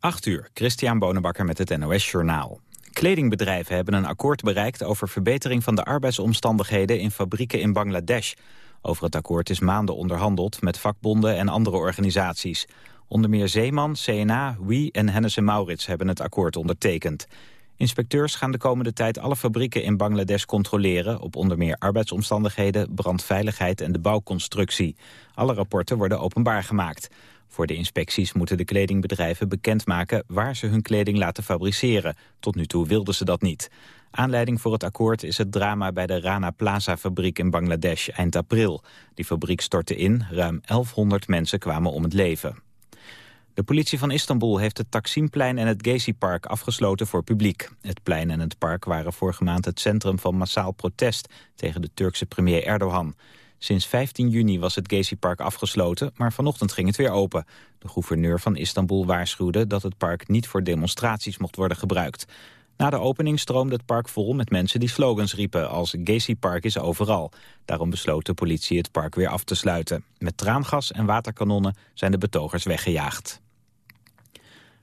8 uur, Christian Bonenbakker met het NOS Journaal. Kledingbedrijven hebben een akkoord bereikt over verbetering van de arbeidsomstandigheden in fabrieken in Bangladesh. Over het akkoord is maanden onderhandeld met vakbonden en andere organisaties. Onder meer Zeeman, CNA, WI en Hennes Maurits hebben het akkoord ondertekend. Inspecteurs gaan de komende tijd alle fabrieken in Bangladesh controleren... op onder meer arbeidsomstandigheden, brandveiligheid en de bouwconstructie. Alle rapporten worden openbaar gemaakt. Voor de inspecties moeten de kledingbedrijven bekendmaken waar ze hun kleding laten fabriceren. Tot nu toe wilden ze dat niet. Aanleiding voor het akkoord is het drama bij de Rana Plaza fabriek in Bangladesh eind april. Die fabriek stortte in, ruim 1100 mensen kwamen om het leven. De politie van Istanbul heeft het Taksimplein en het Gezi-park afgesloten voor publiek. Het plein en het park waren vorige maand het centrum van massaal protest tegen de Turkse premier Erdogan. Sinds 15 juni was het Gezi-park afgesloten, maar vanochtend ging het weer open. De gouverneur van Istanbul waarschuwde dat het park niet voor demonstraties mocht worden gebruikt. Na de opening stroomde het park vol met mensen die slogans riepen als Gezi-park is overal. Daarom besloot de politie het park weer af te sluiten. Met traangas en waterkanonnen zijn de betogers weggejaagd.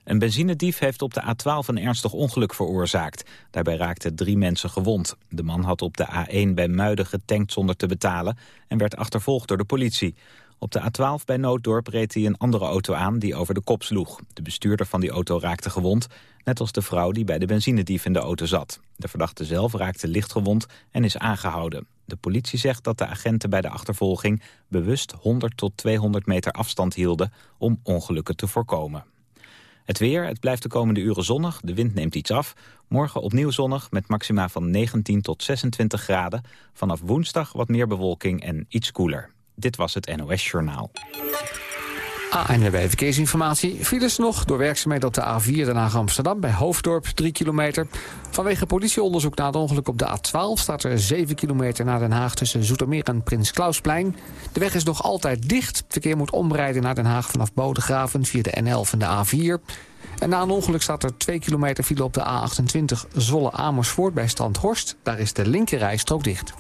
Een benzinedief heeft op de A12 een ernstig ongeluk veroorzaakt. Daarbij raakten drie mensen gewond. De man had op de A1 bij Muiden getankt zonder te betalen... en werd achtervolgd door de politie. Op de A12 bij Nooddorp reed hij een andere auto aan die over de kop sloeg. De bestuurder van die auto raakte gewond, net als de vrouw die bij de benzinedief in de auto zat. De verdachte zelf raakte licht gewond en is aangehouden. De politie zegt dat de agenten bij de achtervolging bewust 100 tot 200 meter afstand hielden om ongelukken te voorkomen. Het weer, het blijft de komende uren zonnig, de wind neemt iets af. Morgen opnieuw zonnig met maxima van 19 tot 26 graden. Vanaf woensdag wat meer bewolking en iets koeler. Dit was het NOS Journaal. ANWB Verkeersinformatie. Files nog door werkzaamheden op de A4 Den Haag-Amsterdam... bij Hoofddorp 3 kilometer. Vanwege politieonderzoek na het ongeluk op de A12... staat er 7 kilometer naar Den Haag tussen Zoetermeer en Prins Klausplein. De weg is nog altijd dicht. Verkeer moet omrijden naar Den Haag vanaf Bodegraven... via de N11 en de A4. En na een ongeluk staat er 2 kilometer file op de A28 Zwolle-Amersfoort bij Strandhorst. Daar is de linkerrijstrook dicht.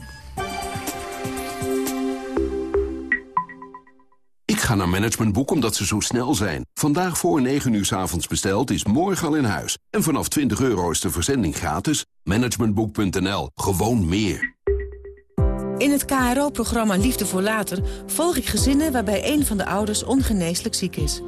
Ik ga naar Managementboek omdat ze zo snel zijn. Vandaag voor 9 uur s avonds besteld is morgen al in huis. En vanaf 20 euro is de verzending gratis. Managementboek.nl. Gewoon meer. In het KRO-programma Liefde voor Later volg ik gezinnen waarbij een van de ouders ongeneeslijk ziek is.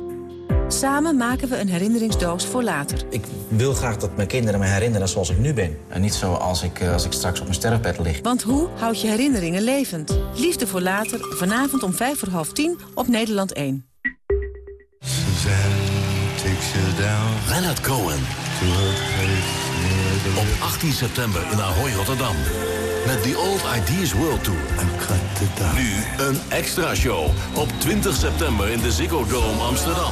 Samen maken we een herinneringsdoos voor later. Ik wil graag dat mijn kinderen me herinneren zoals ik nu ben. En niet zoals ik, eh, als ik straks op mijn sterfbed lig. Want hoe houd je herinneringen levend? Liefde voor later, vanavond om vijf voor half tien op Nederland 1. Leonard Cohen. Op 18 september in Ahoy, Rotterdam. Met The Old Ideas World Tour. Nu een extra show op 20 september in de Ziggo Dome Amsterdam.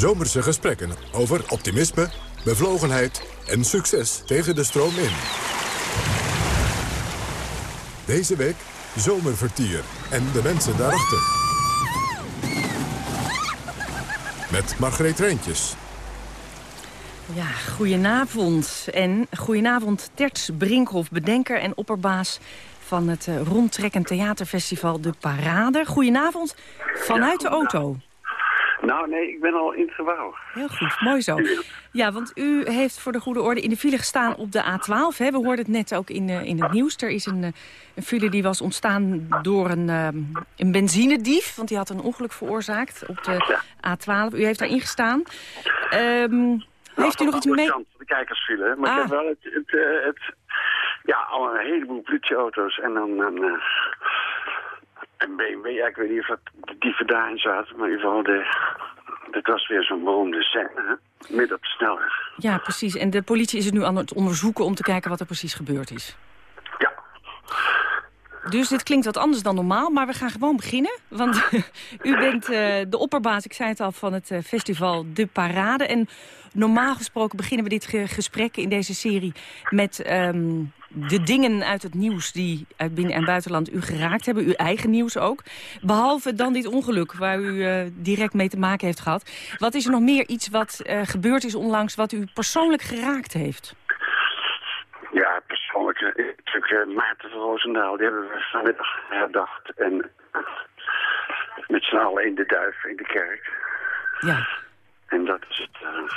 Zomerse gesprekken over optimisme, bevlogenheid en succes tegen de stroom in. Deze week Zomervertier en de mensen daarachter. Met Margreet Rijntjes. Ja, goedenavond. En goedenavond Terts Brinkhoff, bedenker en opperbaas van het uh, rondtrekkend theaterfestival De Parade. Goedenavond vanuit de auto. Nou, nee, ik ben al in het gebouw. Heel goed, mooi zo. Ja, want u heeft voor de goede orde in de file gestaan op de A12. Hè? We hoorden het net ook in, uh, in het nieuws. Er is een, uh, een file die was ontstaan door een, uh, een benzinedief. Want die had een ongeluk veroorzaakt op de A12. U heeft daar ingestaan. Um, nou, heeft u nog iets mee? de kijkersfile. Maar ah. ik heb wel het, het, het, ja, al een heleboel politieauto's. En dan een, een BMW. Ja, ik weet niet of dat de dieven daarin zaten. Maar in ieder geval, de, dit was weer zo'n beroemde scène. Midden op de snelweg. Ja, precies. En de politie is het nu aan het onderzoeken om te kijken wat er precies gebeurd is. Ja. Dus dit klinkt wat anders dan normaal, maar we gaan gewoon beginnen. Want u bent uh, de opperbaas, ik zei het al, van het uh, festival De Parade. En normaal gesproken beginnen we dit ge gesprek in deze serie... met um, de dingen uit het nieuws die uit binnen- en buitenland u geraakt hebben. Uw eigen nieuws ook. Behalve dan dit ongeluk waar u uh, direct mee te maken heeft gehad. Wat is er nog meer iets wat gebeurd is onlangs wat u persoonlijk geraakt heeft? Ja, persoonlijk. Natuurlijk Maarten van Roosendaal, die hebben we vanmiddag herdacht. En met z'n allen in de duif, in de kerk. Ja. En dat is het uh,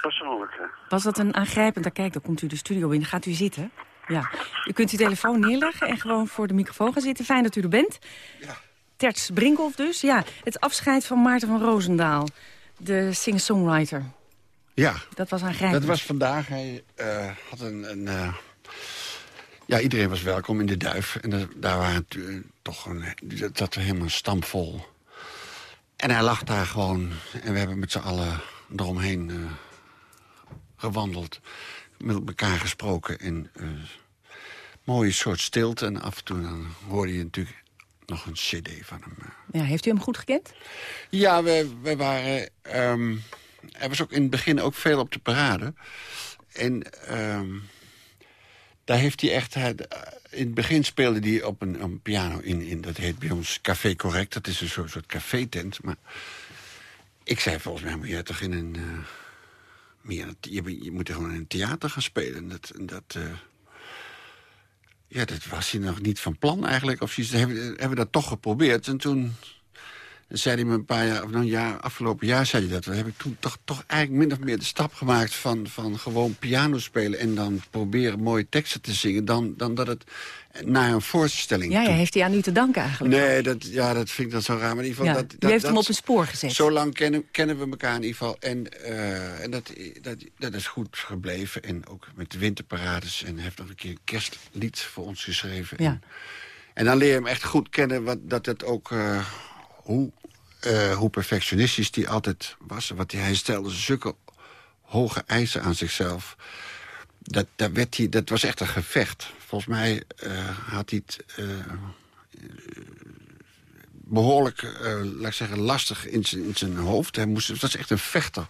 persoonlijke. Was dat een aangrijpend... Daar kijk, dan komt u de studio in. Gaat u zitten? Ja. U kunt uw telefoon neerleggen en gewoon voor de microfoon gaan zitten. Fijn dat u er bent. Ja. Terts Brinkhoff dus. Ja, het afscheid van Maarten van Roosendaal. De singer-songwriter. Ja. Dat was aangrijpend. Dat was vandaag. Hij uh, had een... een uh, ja, iedereen was welkom in de Duif. En daar waren uh, toch een, dat helemaal stampvol. En hij lag daar gewoon. En we hebben met z'n allen eromheen gewandeld. Met elkaar gesproken. En mooie soort stilte. En af en toe dan hoorde je natuurlijk nog een cd van hem. Ja, heeft u hem goed gekend? Ja, we, we waren... Um, hij was ook in het begin ook veel op de parade. En um, daar heeft hij echt... Hij, in het begin speelde hij op een, een piano in, in... Dat heet bij ons Café Correct. Dat is een soort, café-tent. Maar ik zei volgens mij moet je toch in een... Uh, meer, je, je moet gewoon in een theater gaan spelen. Dat... dat uh, ja, dat was hij nog niet van plan eigenlijk. Of ze hebben, hebben dat toch geprobeerd. En toen zei hij me een paar jaar, of nou, een jaar, afgelopen jaar zei hij dat. Dan heb ik toen toch, toch eigenlijk min of meer de stap gemaakt van, van gewoon piano spelen... en dan proberen mooie teksten te zingen, dan, dan dat het naar een voorstelling Ja, ja heeft hij aan u te danken eigenlijk? Nee, dat, ja, dat vind ik dan zo raar. Maar in ieder geval, ja, dat, u dat, heeft dat, hem op een spoor gezet. Zo lang kennen, kennen we elkaar in ieder geval. En, uh, en dat, dat, dat is goed gebleven. En ook met de winterparades. En hij heeft nog een keer een kerstlied voor ons geschreven. Ja. En, en dan leer je hem echt goed kennen wat, dat het ook... Uh, hoe uh, hoe perfectionistisch die altijd was. Want hij stelde zulke hoge eisen aan zichzelf. Dat, dat, werd hij, dat was echt een gevecht. Volgens mij uh, had hij het uh, behoorlijk, laat ik zeggen, lastig in zijn, in zijn hoofd. Hij moest, het was echt een vechter,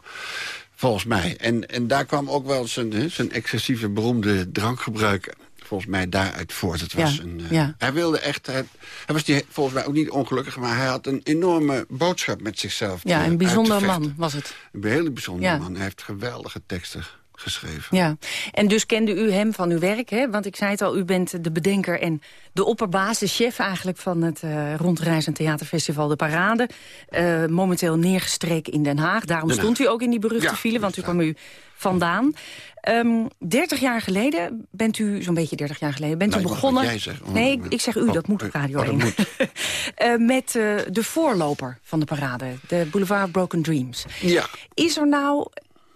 volgens mij. En, en daar kwam ook wel zijn, zijn excessieve beroemde drankgebruik volgens mij daaruit voort. Het was ja, een, uh, ja. Hij wilde echt... Hij, hij, was die, volgens mij ook niet ongelukkig... maar hij had een enorme boodschap met zichzelf. Ja, een bijzonder man was het. Een hele bijzonder ja. man. Hij heeft geweldige teksten geschreven. Ja, en dus kende u hem van uw werk, hè? Want ik zei het al, u bent de bedenker en de opperbaas, de chef eigenlijk... van het uh, rondreizend theaterfestival De Parade. Uh, momenteel neergestreken in Den Haag. Daarom Den stond u ook in die beruchte ja, file, want u kwam u vandaan. Um, 30 jaar geleden bent u, zo'n beetje 30 jaar geleden, bent nou, u begonnen... Jij zegt, oh, nee, ik, ik, zeg u, oh, dat moet op Radio oh, 1. Moet. uh, met uh, de voorloper van de parade, de Boulevard Broken Dreams. Ja. Is er nou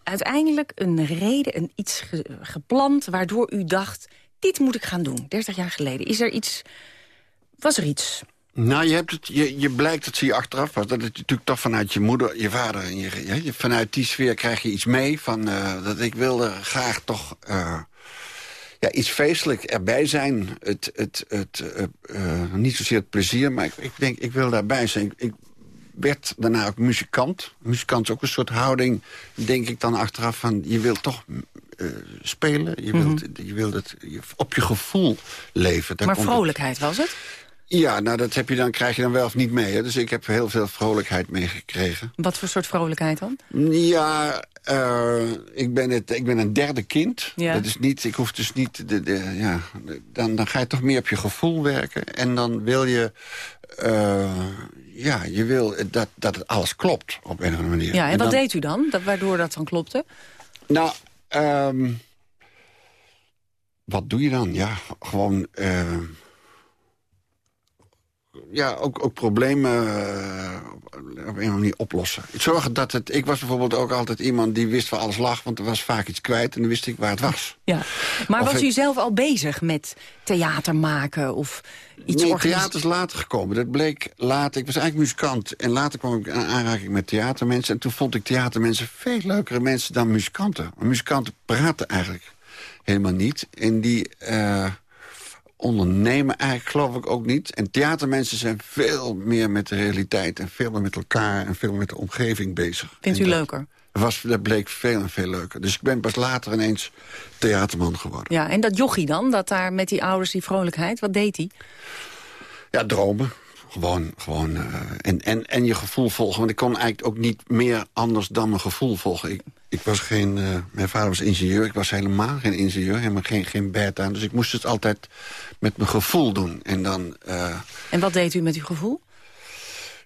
uiteindelijk een reden, een iets ge gepland... waardoor u dacht, dit moet ik gaan doen, 30 jaar geleden? Is er iets, was er iets? Nou, je, hebt het, je, je blijkt, dat zie je achteraf pas... dat het natuurlijk toch vanuit je moeder, je vader... en je, je, vanuit die sfeer krijg je iets mee. Van, uh, dat ik wilde graag toch uh, ja, iets feestelijk erbij zijn. Het, het, het, uh, niet zozeer het plezier, maar ik, ik denk, ik wil daarbij zijn. Ik werd daarna ook muzikant. Muzikant is ook een soort houding, denk ik dan achteraf... van je wilt toch uh, spelen, je wilt, mm -hmm. je wilt het op je gevoel leven. Daar maar vrolijkheid was het? Ja, nou dat heb je dan, krijg je dan wel of niet mee. Hè? Dus ik heb heel veel vrolijkheid meegekregen. Wat voor soort vrolijkheid dan? Ja, uh, ik, ben het, ik ben een derde kind. Ja. Dat is niet, ik hoef dus niet... De, de, ja, dan, dan ga je toch meer op je gevoel werken. En dan wil je... Uh, ja, je wil dat, dat het alles klopt op een of andere manier. Ja, en, en wat dan, deed u dan, dat, waardoor dat dan klopte? Nou, um, wat doe je dan? Ja, gewoon... Uh, ja, ook, ook problemen uh, op een of andere manier oplossen. Zorgen dat het... Ik was bijvoorbeeld ook altijd iemand die wist waar alles lag... want er was vaak iets kwijt en dan wist ik waar het was. Ja. Maar Of was ik- u zelf al bezig met theater maken of iets nee, theater is later gekomen. Dat bleek later. Ik was eigenlijk muzikant. En later kwam ik in aanraking met theatermensen. En toen vond ik theatermensen veel leukere mensen dan muzikanten. Want muzikanten praten eigenlijk helemaal niet. En die... eh, ondernemen eigenlijk geloof ik ook niet. En theatermensen zijn veel meer met de realiteit... en veel meer met elkaar en veel meer met de omgeving bezig. Vindt u leuker? Was, dat bleek veel en veel leuker. Dus ik ben pas later ineens theaterman geworden. Ja, en dat jochie dan, dat daar met die ouders, die vrolijkheid, wat deed hij? Ja, dromen. Gewoon, gewoon uh, en, en, en je gevoel volgen. Want ik kon eigenlijk ook niet meer anders dan mijn gevoel volgen. Ik, ik was geen, uh, mijn vader was ingenieur, ik was helemaal geen ingenieur. Helemaal geen, geen beta. Dus ik moest het altijd met mijn gevoel doen. En, dan, uh, en wat deed u met uw gevoel?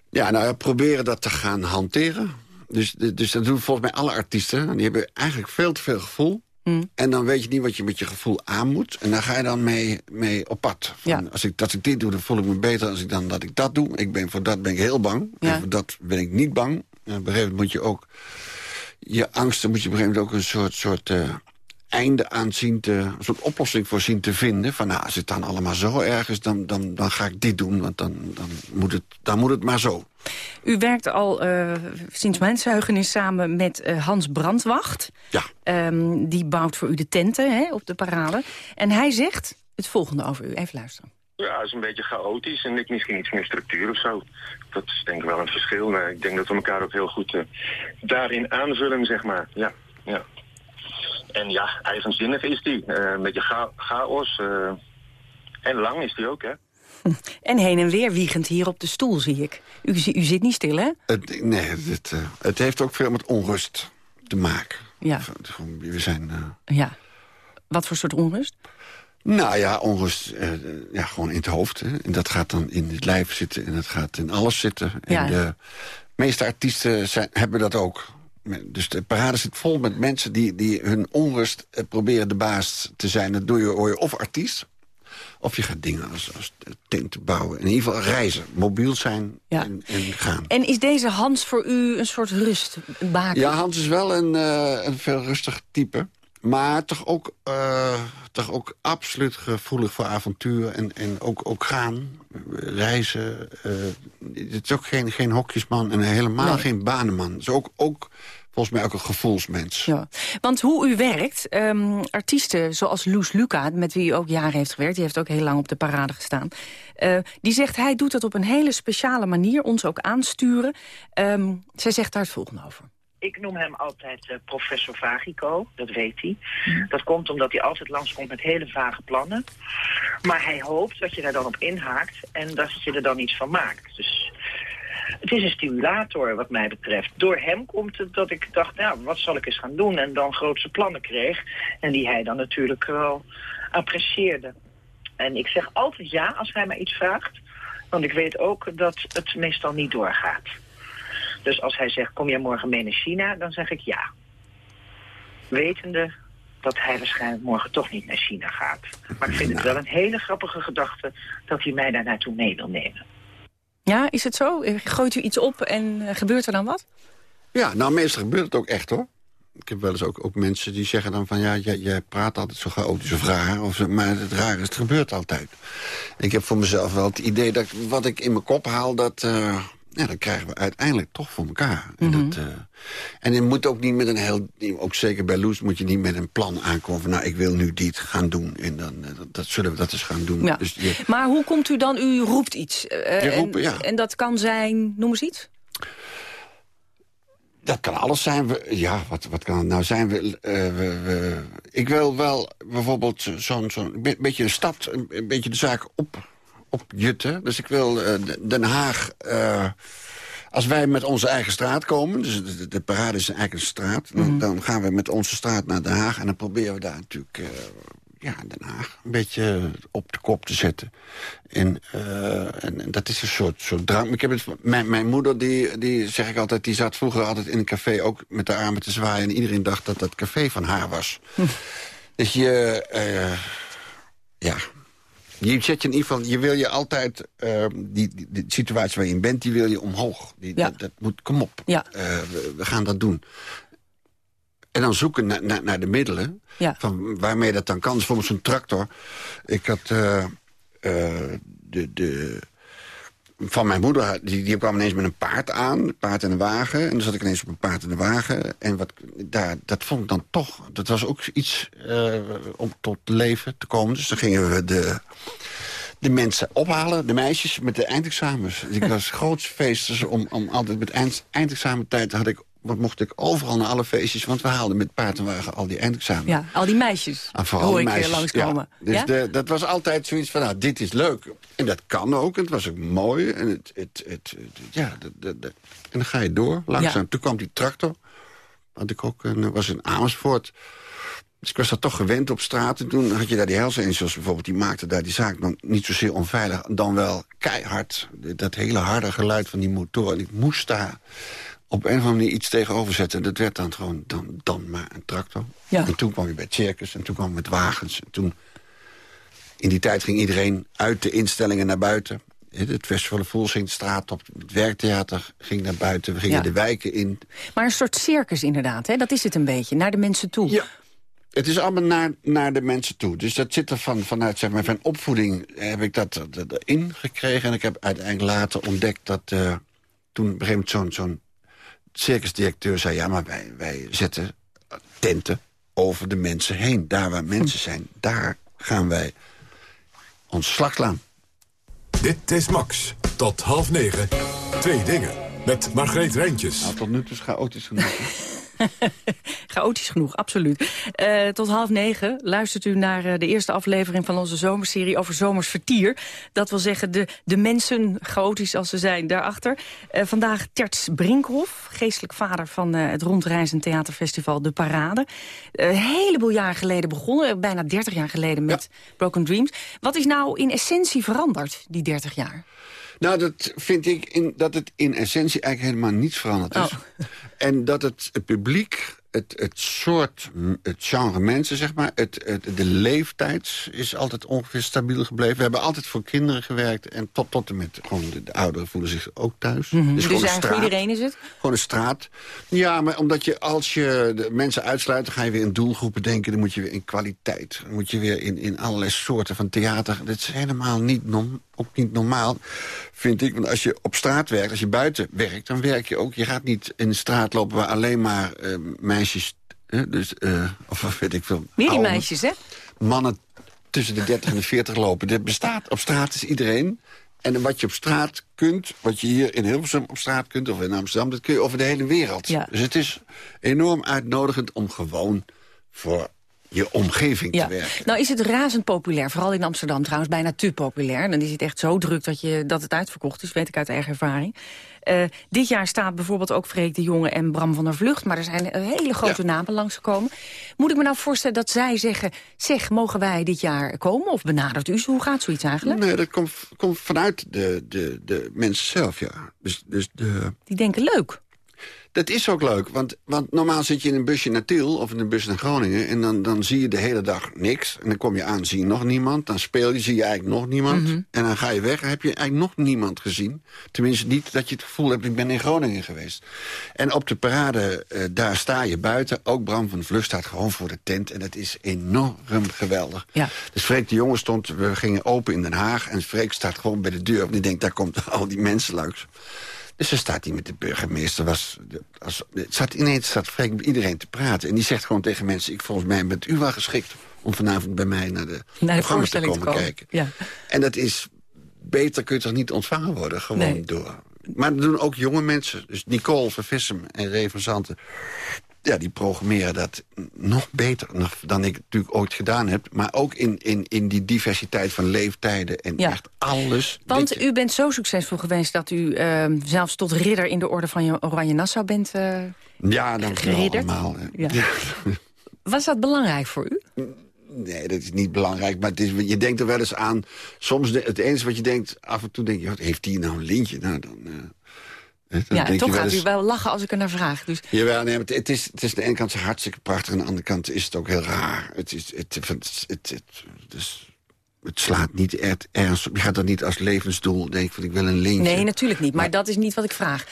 Ja, nou, proberen dat te gaan hanteren. Dus, dus dat doen volgens mij alle artiesten. Die hebben eigenlijk veel te veel gevoel. Mm. En dan weet je niet wat je met je gevoel aan moet. En daar ga je dan mee, mee op pad. Van, ja. als, ik, als ik dit doe, dan voel ik me beter als ik dan dat ik dat doe. Ik ben, voor dat ben ik heel bang. Ja. En voor dat ben ik niet bang. En op een gegeven moment moet je ook... Je angsten moet je op een gegeven moment ook een soort... soort uh, einde aan zien te, een soort oplossing voor zien te vinden. Van nou, als het dan allemaal zo erg is, dan, dan, dan ga ik dit doen. Want dan, dan, moet het, dan moet het maar zo. U werkt al uh, sinds mensheugenis samen met uh, Hans Brandwacht. Ja. Um, die bouwt voor u de tenten hè, op de parade. En hij zegt het volgende over u. Even luisteren. Ja, het is een beetje chaotisch en ik misschien iets meer structuur of zo. Dat is denk ik wel een verschil. Maar ik denk dat we elkaar ook heel goed uh, daarin aanvullen, zeg maar. Ja, ja. En ja, eigenzinnig is die. Uh, een beetje cha chaos. Uh, en lang is die ook, hè. En heen en weer wiegend hier op de stoel, zie ik. U, u zit niet stil, hè? Het, nee, het, het heeft ook veel met onrust te maken. Ja. We zijn... Ja. Wat voor soort onrust? Nou ja, onrust ja, gewoon in het hoofd. Hè. En dat gaat dan in het lijf zitten en dat gaat in alles zitten. Ja. En de meeste artiesten zijn, hebben dat ook. Dus de parade zit vol met mensen die, die hun onrust proberen de baas te zijn. Dat doe je, hoor je of artiest, of je gaat dingen als, als tenten bouwen. In ieder geval reizen, mobiel zijn ja. en, en, gaan. En is deze Hans voor u een soort rustbaken? Ja, Hans is wel een, uh, een veel rustig type. Maar toch ook, uh, toch ook absoluut gevoelig voor avontuur. En, en ook, ook gaan, reizen. Uh, het is ook geen, geen hokjesman en helemaal nee. geen banenman. Het is ook, ook volgens mij ook een gevoelsmens. Ja. Want hoe u werkt, um, artiesten zoals Loes Luca... met wie u ook jaren heeft gewerkt, die heeft ook heel lang op de parade gestaan... Uh, die zegt, hij doet dat op een hele speciale manier, ons ook aansturen. Um, zij zegt daar het volgende over. Ik noem hem altijd uh, professor Vagico, dat weet hij. Dat komt omdat hij altijd langskomt met hele vage plannen. Maar hij hoopt dat je daar dan op inhaakt en dat je er dan iets van maakt. Dus het is een stimulator wat mij betreft. Door hem komt het dat ik dacht, nou, wat zal ik eens gaan doen? En dan grootse plannen kreeg. En die hij dan natuurlijk wel apprecieerde. En ik zeg altijd ja als hij mij iets vraagt. Want ik weet ook dat het meestal niet doorgaat. Dus als hij zegt, kom jij morgen mee naar China? Dan zeg ik ja. Wetende dat hij waarschijnlijk morgen toch niet naar China gaat. Maar ik vind het wel een hele grappige gedachte dat hij mij daar naartoe mee wil nemen. Ja, is het zo? Gooit u iets op en uh, gebeurt er dan wat? Ja, nou meestal gebeurt het ook echt hoor. Ik heb wel eens ook, ook mensen die zeggen dan van... ja, jij, jij praat altijd zo chaotische vragen. Of, maar het rare is, het gebeurt altijd. Ik heb voor mezelf wel het idee dat wat ik in mijn kop haal... dat, uh, ja, dat krijgen we uiteindelijk toch voor elkaar. Mm -hmm. dat, uh, en je moet ook niet met een heel... ook zeker bij Loes moet je niet met een plan aankomen... van nou, ik wil nu dit gaan doen. En dan uh, dat, dat, zullen we dat eens gaan doen. Ja. Dus je, maar hoe komt u dan... U roept iets. Uh, roept, en, ja. en dat kan zijn... Noem eens iets. Dat kan alles zijn. We, ja, wat, wat kan het nou zijn? We, uh, we, we, ik wil wel bijvoorbeeld zo'n zo be beetje de stad, een, een, beetje de zaak op, opjutten. Dus ik wil uh, Den Haag... Uh, als wij met onze eigen straat komen, dus de, de parade is eigenlijk een straat... Dan, mm. dan, gaan we met onze straat naar Den Haag... en dan proberen we daar natuurlijk uh, ja, Den Haag een beetje op de kop te zetten. En, uh, en, en dat is een soort, soort drang. Ik heb het, mijn, mijn moeder, die, die zeg ik altijd, die zat vroeger altijd in een café... ook met de armen te zwaaien en iedereen dacht dat dat café van haar was. Hm. Dus je... Uh, ja, je zet je in ieder geval, je wil je altijd, uh, die, die, die, situatie waar je in bent, die wil je omhoog. Die, ja. dat, dat, moet, kom op, ja. uh, we, we, gaan dat doen. En dan zoeken naar, naar, naar de middelen, ja. van waarmee dat dan kan. Dus bijvoorbeeld zo'n tractor. Ik had uh, de, de, van mijn moeder, die, die kwam ineens met een paard aan. Een paard en een wagen. En dan zat ik ineens op een paard en een wagen. En wat, daar, dat vond ik dan toch... Dat was ook iets uh, om tot leven te komen. Dus dan gingen we de, de mensen ophalen, de meisjes, met de eindexamens. Ik was grootste feest om, om altijd met eind, eindexamentijd had ik wat mocht ik overal naar alle feestjes... want we haalden met paard en wagen al die eindexamen. Ja, al die meisjes ah, vooral hoor ik meisjes, langskomen. Ja. Dus ja? De, dat was altijd zoiets van, nou, dit is leuk. En dat kan ook, en het was ook mooi. En, het, het, het, ja, en dan ga je door, langzaam. Toen kwam die tractor. Had ik ook een, was in Amersfoort. Dus ik was dat toch gewend op straat. En toen had je daar die Hells Angels bijvoorbeeld. Die maakten daar die zaak dan niet zozeer onveilig. Dan wel keihard. Dat hele harde geluid van die motor. En ik moest daar op een of andere manier iets tegenover zetten. Dat werd dan gewoon dan, dan maar een tractor. Ja. En toen kwam je bij het circus en toen kwam je met wagens. En toen, in die tijd ging iedereen uit de instellingen naar buiten. Het Festival Voel ging de straat op. Het werktheater ging naar buiten. We gingen Ja. de wijken in. Maar een soort circus inderdaad, hè? dat is het een beetje, naar de mensen toe. Ja. Het is allemaal naar, naar de mensen toe. Dus dat zit er van, vanuit zeg maar, van opvoeding heb ik dat, erin gekregen. En ik heb uiteindelijk later ontdekt dat eh, toen op een gegeven moment zo'n zo'n circusdirecteur zei... ja, maar wij, wij zetten tenten over de mensen heen. Daar waar mensen zijn, daar gaan wij ons slag slaan. Dit is Max. Tot half negen. Twee dingen. Met Margreet Rijntjes. Nou, tot nu toe is chaotisch genoeg. Chaotisch genoeg, absoluut. Eh, tot half negen luistert u naar eh, de eerste aflevering van onze zomerserie over zomers vertier. Dat wil zeggen de, de mensen, chaotisch als ze zijn, daarachter. Eh, vandaag Terts Brinkhoff, geestelijk vader van het rondreizend theaterfestival De Parade. Een heleboel jaar geleden begonnen, bijna 30 jaar geleden met Broken Dreams. Wat is nou in essentie veranderd, die 30 jaar? Nou, dat vind ik in, dat het in essentie eigenlijk helemaal niets veranderd is. En dat het, het publiek, het, het soort, het genre mensen, zeg maar... Het, het, de leeftijd is altijd ongeveer stabiel gebleven. We hebben altijd voor kinderen gewerkt. En tot, tot en met gewoon de, de ouderen voelen zich ook thuis. Mhm. Dus Dus eigenlijk straat. iedereen is het? Gewoon een straat. Ja, maar omdat je als je de mensen uitsluit... dan ga je weer in doelgroepen denken. Dan moet je weer in kwaliteit. Dan moet je weer in, in allerlei soorten van theater. Dat is helemaal niet, norm, ook niet normaal, vind ik. Want als je op straat werkt, als je buiten werkt... dan werk je ook. Je gaat niet in de straat lopen waar alleen maar eh, meisjes... dus, eh, of weet ik veel. Meer die meisjes, hè? Mannen tussen de 30 en de 40 lopen. Dat bestaat. Op straat is iedereen. En wat je op straat kunt, wat je hier in Hilversum op straat kunt... of in Amsterdam, dat kun je over de hele wereld. Ja. Dus het is enorm uitnodigend om gewoon voor je omgeving Ja. te werken. Nou is het razend populair, vooral in Amsterdam trouwens, bijna te populair. Dan is het echt zo druk dat, je, dat het uitverkocht is, weet ik uit eigen ervaring. Eh, dit jaar staat bijvoorbeeld ook Freek de Jonge en Bram van der Vlucht... maar er zijn eh, hele grote namen langsgekomen. Moet ik me nou voorstellen dat zij zeggen... zeg, mogen wij dit jaar komen? Of benadert u ze? Hoe gaat zoiets eigenlijk? Nee, dat komt, komt vanuit de, de, de mensen zelf, ja. Dus, dus de, Die denken leuk. Dat is ook leuk, want, want normaal zit je in een busje naar Tiel of in een bus naar Groningen... en dan, dan zie je de hele dag niks. En dan kom je aan, zie je nog niemand. Dan speel je, zie je eigenlijk nog niemand. Mhm. En dan ga je weg en heb je eigenlijk nog niemand gezien. Tenminste niet dat je het gevoel hebt, ik ben in Groningen geweest. En op de parade, eh, daar sta je buiten. Ook Bram van Vlucht staat gewoon voor de tent. En dat is enorm geweldig. Ja. Dus Freek de Jonge stond, we gingen open in Den Haag... en Freek staat gewoon bij de deur. En die denkt, daar komt al die mensen langs. Dus dan staat hij met de burgemeester. Was, als, het zat, ineens staat Freek met iedereen te praten. En die zegt gewoon tegen mensen... Ik, volgens mij bent u wel geschikt om vanavond bij mij naar de, Naar de te voorstelling komen, te komen. kijken. Ja. En dat is... Beter kun je toch niet ontvangen worden, gewoon Nee. door. Maar dat doen ook jonge mensen. Dus Nicole van Vissem en Ray van Zanten... Ja, die programmeren dat nog beter dan ik natuurlijk ooit gedaan heb. Maar ook in, in, in die diversiteit van leeftijden en Ja. echt alles. Want u bent zo succesvol geweest dat u eh, zelfs tot ridder in de orde van je Oranje Nassau bent eh, Ja, dan geridderd. allemaal. Ja. Ja. Was dat belangrijk voor u? Nee, dat is niet belangrijk. Maar het is, je denkt er wel eens aan. Soms de- het enige wat je denkt, af en toe denk je... wat, heeft die nou een lintje? Nou, dan, eh, dan ja, toch gaat eens, u wel lachen als ik er naar vraag. Dus Jawel, nee, maar het, is, het is aan de ene kant zo hartstikke prachtig... en aan de andere kant is het ook heel raar. Het, is, het, het, het, dus, het slaat niet echt ernst op. Je gaat dat niet als levensdoel denken van ik wil een lintje. Nee, natuurlijk niet. Maar dat is niet wat ik vraag.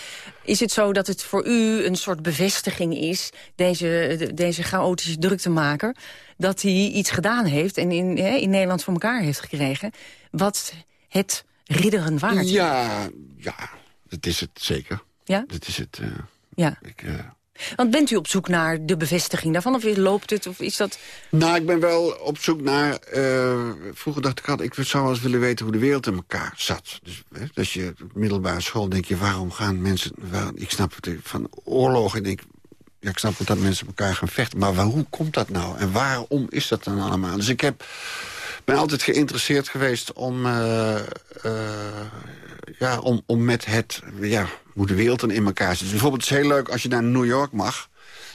Is het zo dat het voor u een soort bevestiging is... deze, de- deze chaotische druktemaker... dat hij iets gedaan heeft en in, hè, in Nederland voor elkaar heeft gekregen... wat het ridderen waard. Ja, ja, dat is het zeker. Ja? Dat is het. Uh, ja. Ik, uh, want bent u op zoek naar de bevestiging daarvan? Of loopt het? Of is dat... Nou, ik ben wel op zoek naar... Uh, vroeger dacht ik altijd, ik zou wel eens willen weten hoe de wereld in elkaar zat. Dus hè, als je middelbare school denk je, waarom gaan mensen... Waar, ik snap het van oorlogen, denk ja, ik snap dat mensen elkaar gaan vechten. Maar waar, hoe komt dat nou? En waarom is dat dan allemaal? Dus ik heb, ben altijd geïnteresseerd geweest om... Uh, ja, om, om met het, ja, hoe de wereld dan in elkaar zit. Dus bijvoorbeeld, het is heel leuk als je naar New York mag...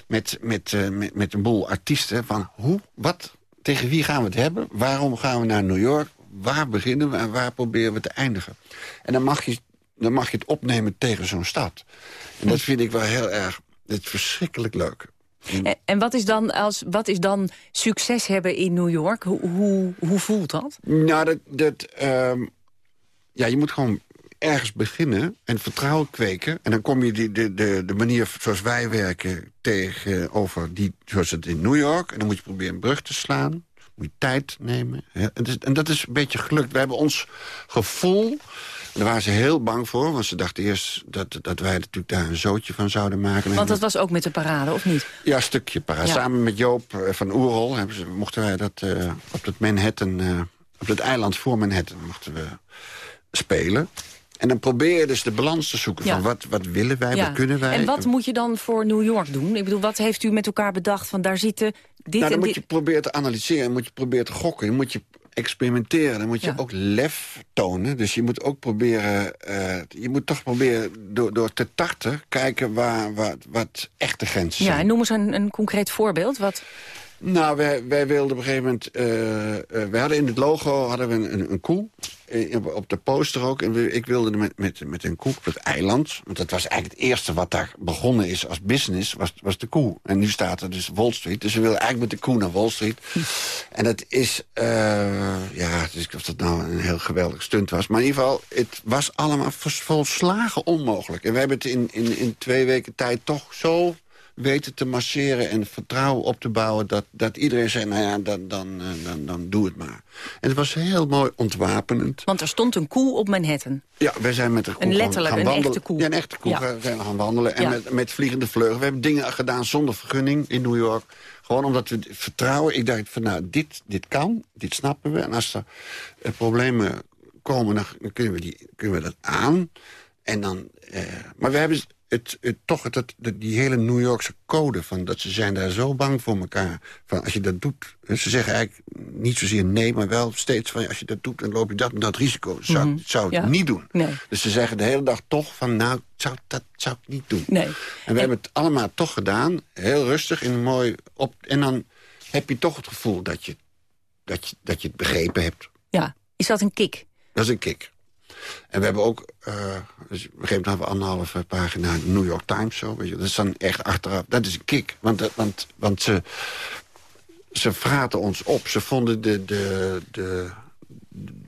met, met, uh, met, met een boel artiesten. Van hoe, wat, tegen wie gaan we het hebben? Waarom gaan we naar New York? Waar beginnen we en waar proberen we te eindigen? En dan mag je, dan mag je het opnemen tegen zo'n stad. En dat vind ik wel heel erg... Het is verschrikkelijk leuk. En, en, wat, is dan als, wat is dan succes hebben in New York? Hoe, hoe, hoe voelt dat? Nou, dat, dat, um, ja, je moet gewoon ergens beginnen en vertrouwen kweken. En dan kom je die, de, de, de manier zoals wij werken tegenover die, zoals het in New York. En dan moet je proberen een brug te slaan. Moet je tijd nemen. Ja, en, dat, en dat is een beetje gelukt. We hebben ons gevoel... Daar waren ze heel bang voor, want ze dachten eerst dat, dat wij natuurlijk daar een zootje van zouden maken. Want dat was ook met de parade, of niet? Ja, een stukje parade. Ja. Samen met Joop eh, van Oerol ze, mochten wij dat uh, op het Manhattan, uh, op het eiland voor Manhattan mochten we spelen. En dan probeer je dus de balans te zoeken ja. van wat, wat willen wij, ja. wat kunnen wij. En wat moet je dan voor New York doen? Ik bedoel, wat heeft u met elkaar bedacht van daar zitten dit nou, dan en moet dit? je proberen te analyseren, dan moet je proberen te gokken. Dan moet je experimenteren, dan moet je Ja. ook lef tonen. Dus je moet ook proberen, eh, je moet toch proberen door, door te tarten... kijken waar, wat, wat echte grenzen Ja, en noem eens een, een concreet voorbeeld. Wat, Nou, wij, wij wilden op een gegeven moment... eh eh, wij hadden in het logo hadden we een, een, een koe. Eh, op- de poster ook. En ik wilde met, met, met een koe op het eiland. Want dat was eigenlijk het eerste wat daar begonnen is als business. Was, was de koe. En nu staat er dus Wall Street. Dus we wilden eigenlijk met de koe naar Wall Street. En dat is... eh, ja, dus of dat nou een heel geweldig stunt was. Maar in ieder geval, het was allemaal vol- volslagen onmogelijk. En we hebben het in, in, in twee weken tijd toch zo weten te masseren en vertrouwen op te bouwen... dat, dat iedereen zei, nou ja, dan, dan, eh, dan, dan doe het maar. En het was heel mooi ontwapenend. want er stond een koe op Manhattan. Ja, wij zijn met de koe Een letterlijk, gaan een echte koe. Ja, een echte koe. Ja. We zijn gaan wandelen. En Ja. met, met vliegende vleugel. We hebben dingen gedaan zonder vergunning in New York. Gewoon omdat we vertrouwen. Ik dacht van, nou, dit, dit kan. Dit snappen we. En als er eh, problemen komen, dan, dan kunnen, we die, kunnen we dat aan. En dan... Eh, maar we hebben het, het, toch het, het- die hele New Yorkse code... Van dat ze zijn daar zo bang voor elkaar. Van als je dat doet... Ze zeggen eigenlijk niet zozeer nee, maar wel steeds van... als je dat doet, dan loop je dat en dat risico. Dat zou, Mhm. zou ik Ja. niet doen. Nee. Dus ze zeggen de hele dag toch van, nou, zou, dat zou ik niet doen. Nee. En we hebben het allemaal toch gedaan. Heel rustig en mooi op. En dan heb je toch het gevoel dat je, dat je, dat je het begrepen hebt. Ja, is dat een kick? Dat is een kick. En we hebben ook, eh dus op een gegeven moment we anderhalve pagina New York Times. Zo, weet je. Dat is dan echt achteraf, dat is een kick. Want, dat- want, want ze, ze vraten ons op. Ze vonden de, de, de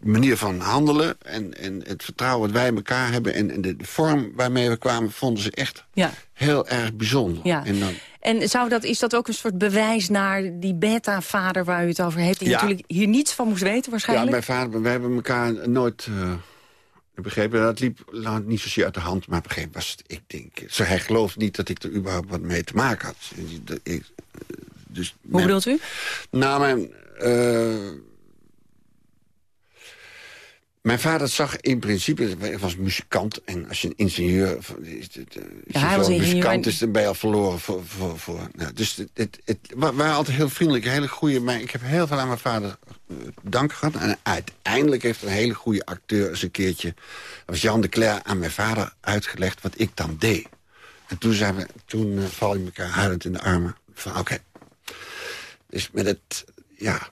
manier van handelen en, en het vertrouwen dat wij in elkaar hebben... en, en de, de vorm waarmee we kwamen, vonden ze echt Ja. heel erg bijzonder. Ja. En dan, En zou dat, is dat ook een soort bewijs naar die beta-vader waar u het over heeft... die Ja. natuurlijk hier niets van moest weten ja, waarschijnlijk? mijn vader, wij hebben elkaar nooit eh, begrepen. Dat liep nou, niet zozeer uit de hand, maar op een gegeven moment was het, ik denk... Zo, hij gelooft niet dat ik er überhaupt wat mee te maken had. Ik- Dus Hoe bedoelt u? Nou, mijn... eh, mijn vader zag in principe, hij was muzikant. En als je een ingenieur... Is het, eh, als hij je was zo'n muzikant is, dan ben je al verloren. Voor, voor, voor, nou, dus het, het, het, we waren altijd heel vriendelijk, hele goede... Maar ik heb heel veel aan mijn vader eh, dank gehad. En uiteindelijk heeft een hele goede acteur eens een keertje... dat was Jan de Cler aan mijn vader uitgelegd wat ik dan deed. En toen, zijn we, toen uh, vallen we elkaar huilend in de armen. Van oké. Dus met het... Ja,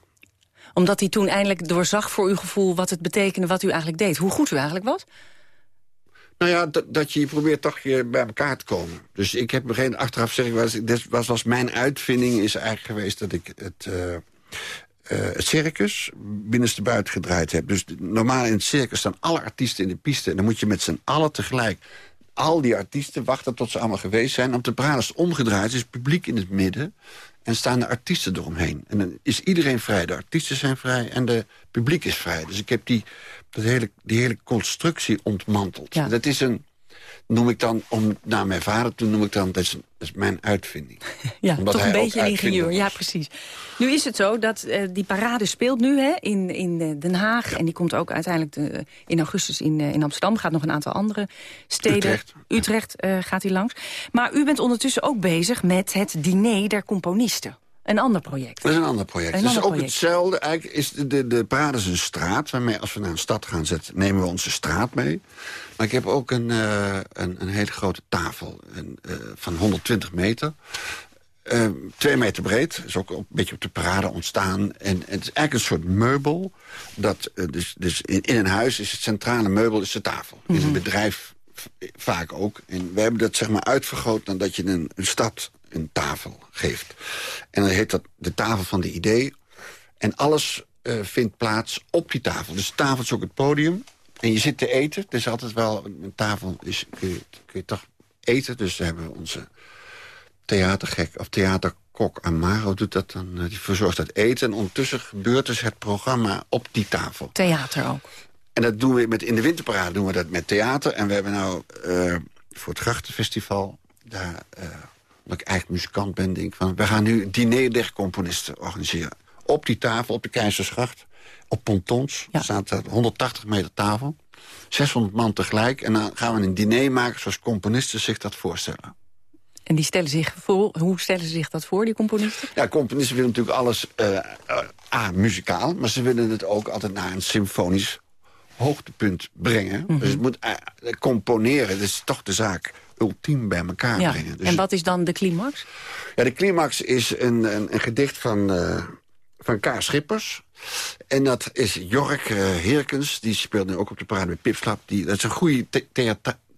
Omdat hij toen eindelijk doorzag voor uw gevoel wat het betekende wat u eigenlijk deed. Hoe goed u eigenlijk was? Nou ja, dat, je probeert toch je bij elkaar te komen. Dus ik heb begrepen, achteraf zeg ik, was, dit was, was mijn uitvinding is eigenlijk geweest dat ik het, eh, eh, het circus gedraaid heb. Dus normaal in het circus staan alle artiesten in de piste. En dan moet je met z'n allen tegelijk al die artiesten wachten tot ze allemaal geweest zijn. Op de parade is het omgedraaid, is publiek in het midden... en staan de artiesten eromheen. En dan is iedereen vrij. De artiesten zijn vrij en de publiek is vrij. Dus ik heb die dat hele, die hele constructie ontmantelt. Ja. Dat is een, noem ik dan, om naar mijn vader toe noem ik dan, dat is, dat is mijn uitvinding. Ja, Omdat toch een beetje een ingenieur. Ja, precies. Nu is het zo dat eh, die parade speelt nu hè, in, in eh, Den Haag. En die komt ook uiteindelijk de- in augustus in, eh, in Amsterdam. Gaat nog een aantal andere steden. Utrecht. Utrecht eh, gaat hij langs. Maar u bent ondertussen ook bezig met het diner der componisten. Een ander project. Dat is een ander project. Een is ander ook project. hetzelfde. Eigenlijk is de, de, de parade is een straat. Waarmee als we naar een stad gaan zetten, nemen we onze straat mee. Maar ik heb ook een, eh, een, een hele grote tafel een, eh, van 120 meter. Eh, twee meter breed. Is ook een beetje op de parade ontstaan. En, het is eigenlijk een soort meubel. Dat, dus dus in, in een huis is het centrale meubel is de tafel. In een bedrijf v- vaak ook. En we hebben dat zeg maar uitvergroot... dan dat je een, een stad een tafel geeft. En dan heet dat de tafel van de idee. En alles eh, vindt plaats op die tafel. Dus de tafel is ook het podium. En je zit te eten. Het is altijd wel... Een tafel is, kun, je, kun je toch eten. Dus we hebben onze theatergek of theaterkok Amaro doet dat dan. eh, Die verzorgt het eten. En ondertussen gebeurt dus het programma op die tafel. Theater ook. En dat doen we met, in de winterparade doen we dat met theater. En we hebben nou eh, voor het Grachtenfestival... Daar, omdat ik eigenlijk muzikant ben, denk ik van... we gaan nu diner der componisten organiseren. Op die tafel, op de Keizersgracht. Op pontons. Er staat daar 180 meter tafel. 600 man tegelijk. En dan gaan we een diner maken zoals componisten zich dat voorstellen. En die stellen zich voor, hoe stellen ze zich dat voor, die componisten? Ja, componisten willen natuurlijk alles eh, eh, A, muzikaal... maar ze willen het ook altijd naar een symfonisch hoogtepunt brengen. Mhm. Dus het moet eh, componeren, dat is toch de zaak ultiem bij elkaar Ja. brengen. Dus En wat is dan de climax? ja, de climax is een, een, een gedicht van, eh van K. Schippers. En dat is Jork eh, Heerkens, die speelt nu ook op de parade met Pipslap. Die, dat is een goede the-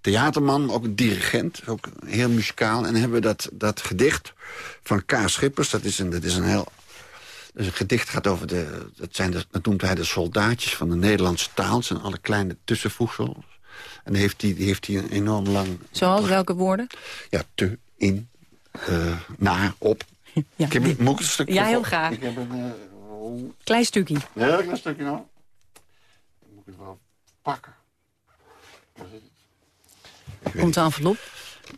theaterman, ook een dirigent, ook heel muzikaal. En dan hebben we dat, dat gedicht van K. Schippers, dat is een, dat is een heel... Dus het gedicht gaat over de, dat, zijn de, dat noemt hij de soldaatjes van de Nederlandse taal. Het zijn alle kleine tussenvoegsels. En dan heeft hij die heeft hij een enorm lang Zoals welke woorden? ja, te, in, eh, naar, op. Ja, ik heb, die- moet ik een stukje Ja, heel graag. Ik heb een eh, oh, Klein stukje. heel klein stukje nou. Dan moet ik het wel pakken. Waar zit het? Komt de envelop?